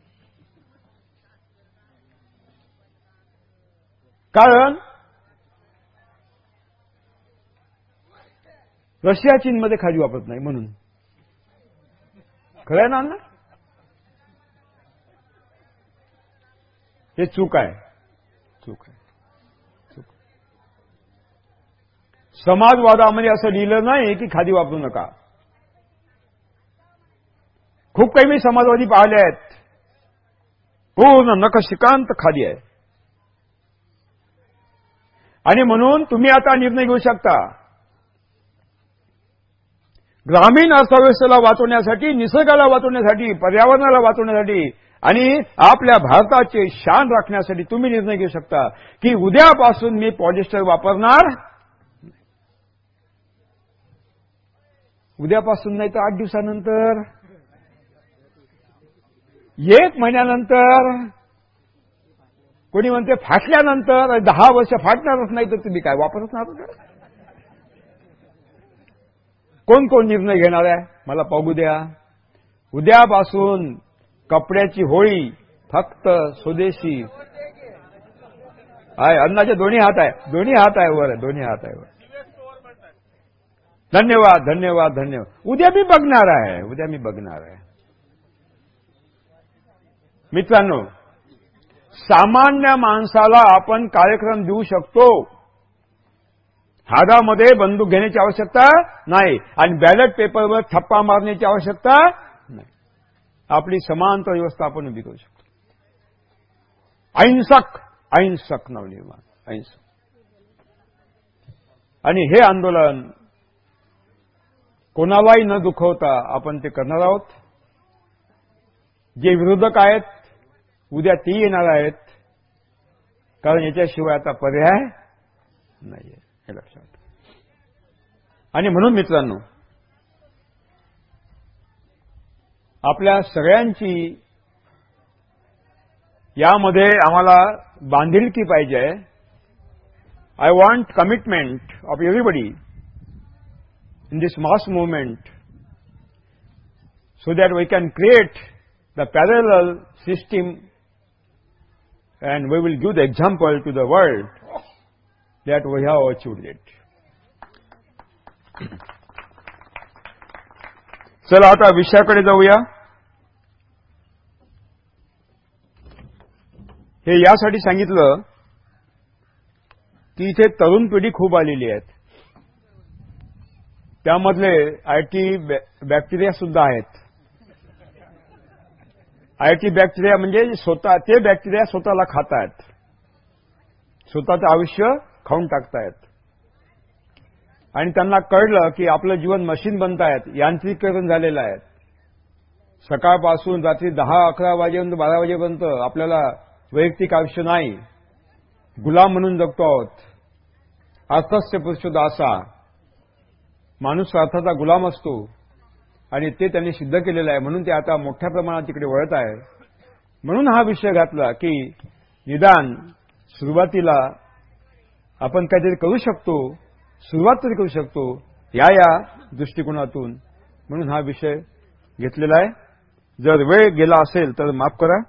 कारण रशिया चीनमध्ये खादी वापरत नाही म्हणून. खरं आहे ना अण्णा? हे चूक आहे. चूक आहे चूक समाजवादामध्ये असं लिहिलं नाही की खादी वापरू नका. खूप काही मी समाजवादी पाहिले आहेत. पूर्ण नखशिकांत खादी आहे. आणि म्हणून तुम्ही आता निर्णय घेऊ शकता. ग्रामीण अर्थव्यवस्थेला वाचवण्यासाठी निसर्गाला वाचवण्यासाठी पर्यावरणाला वाचवण्यासाठी आणि आपल्या भारताचे शान राखण्यासाठी तुम्ही निर्णय घेऊ शकता की उद्यापासून मी पॉलिस्टर वापरणार उद्यापासून नाही तर आठ दिवसानंतर. एक महिन्यानंतर. कोणी म्हणते फाटल्यानंतर. दहा वर्ष फाटणारच नाही तर तुम्ही काय वापरत नाही कोण कोण निर्णय घेणार आहे? मला पाहू द्या. उद्यापासून कपड्याची होळी फक्त स्वदेशी. आहे अन्नाचे दोन्ही हात आहे. दोन्ही हात आहे वर दोन्ही हात आहे वर. धन्यवाद धन्यवाद धन्यवाद. उद्या मी बघणार आहे उद्या मी बघणार आहे. मित्रांनो सामान्य माणसाला आपण कार्यक्रम देऊ शकतो. हातामध्ये बंदूक घेण्याची आवश्यकता नाही आणि बॅलेट पेपरवर थप्पा मारण्याची आवश्यकता नाही. आपली समांतर व्यवस्था आपण उभी करू शकतो. अहिंसक अहिंसक नवनिर्माण अहिंसक. आणि हे आंदोलन कोणालाही न दुखवता आपण ते करणार आहोत. जे विरोधक आहेत उद्या ती येणार आहेत. कारण याच्याशिवाय आता पर्याय नाहीये. हे लक्षात आणि म्हणून मित्रांनो आपल्या सगळ्यांची यामध्ये आम्हाला बांधिलकी पाहिजे. I want commitment of everybody in this mass movement so that we can create the parallel system and we will give the example to the world that we have achieved it. चला आता विषयाकडे जाऊया हे यासाठी सांगितलं की इथे तरुण पिढी खूप आलेली आहेत त्यामधले आयटी बॅक्टेरिया सुद्धा आहेत. आयटी बॅक्टेरिया म्हणजे स्वतः ते बॅक्टेरिया स्वतःला खातायत. स्वतःचं आयुष्य खाऊन टाकतायत. आणि त्यांना कळलं की आपलं जीवन मशीन बनतायत यांत्रिकीकरण झालेलं आहे. सकाळपासून रात्री दहा अकरा वाजेपर्यंत बारा वाजेपर्यंत आपल्याला वैयक्तिक आयुष्य नाही. गुलाम म्हणून जगतो आहोत. अस्तस्य पुरुषोद असा. माणूस स्वार्थाचा गुलाम असतो आणि ते त्यांनी सिद्ध केलेलं आहे. म्हणून ते आता मोठ्या प्रमाणात तिकडे वळत आहे. म्हणून हा विषय घातला की निदान सुरुवातीला आपण काहीतरी करू शकतो सुरुवात तरी करू शकतो या या दृष्टिकोनातून. म्हणून हा विषय घेतलेला आहे. जर वेळ गेला असेल तर माफ करा.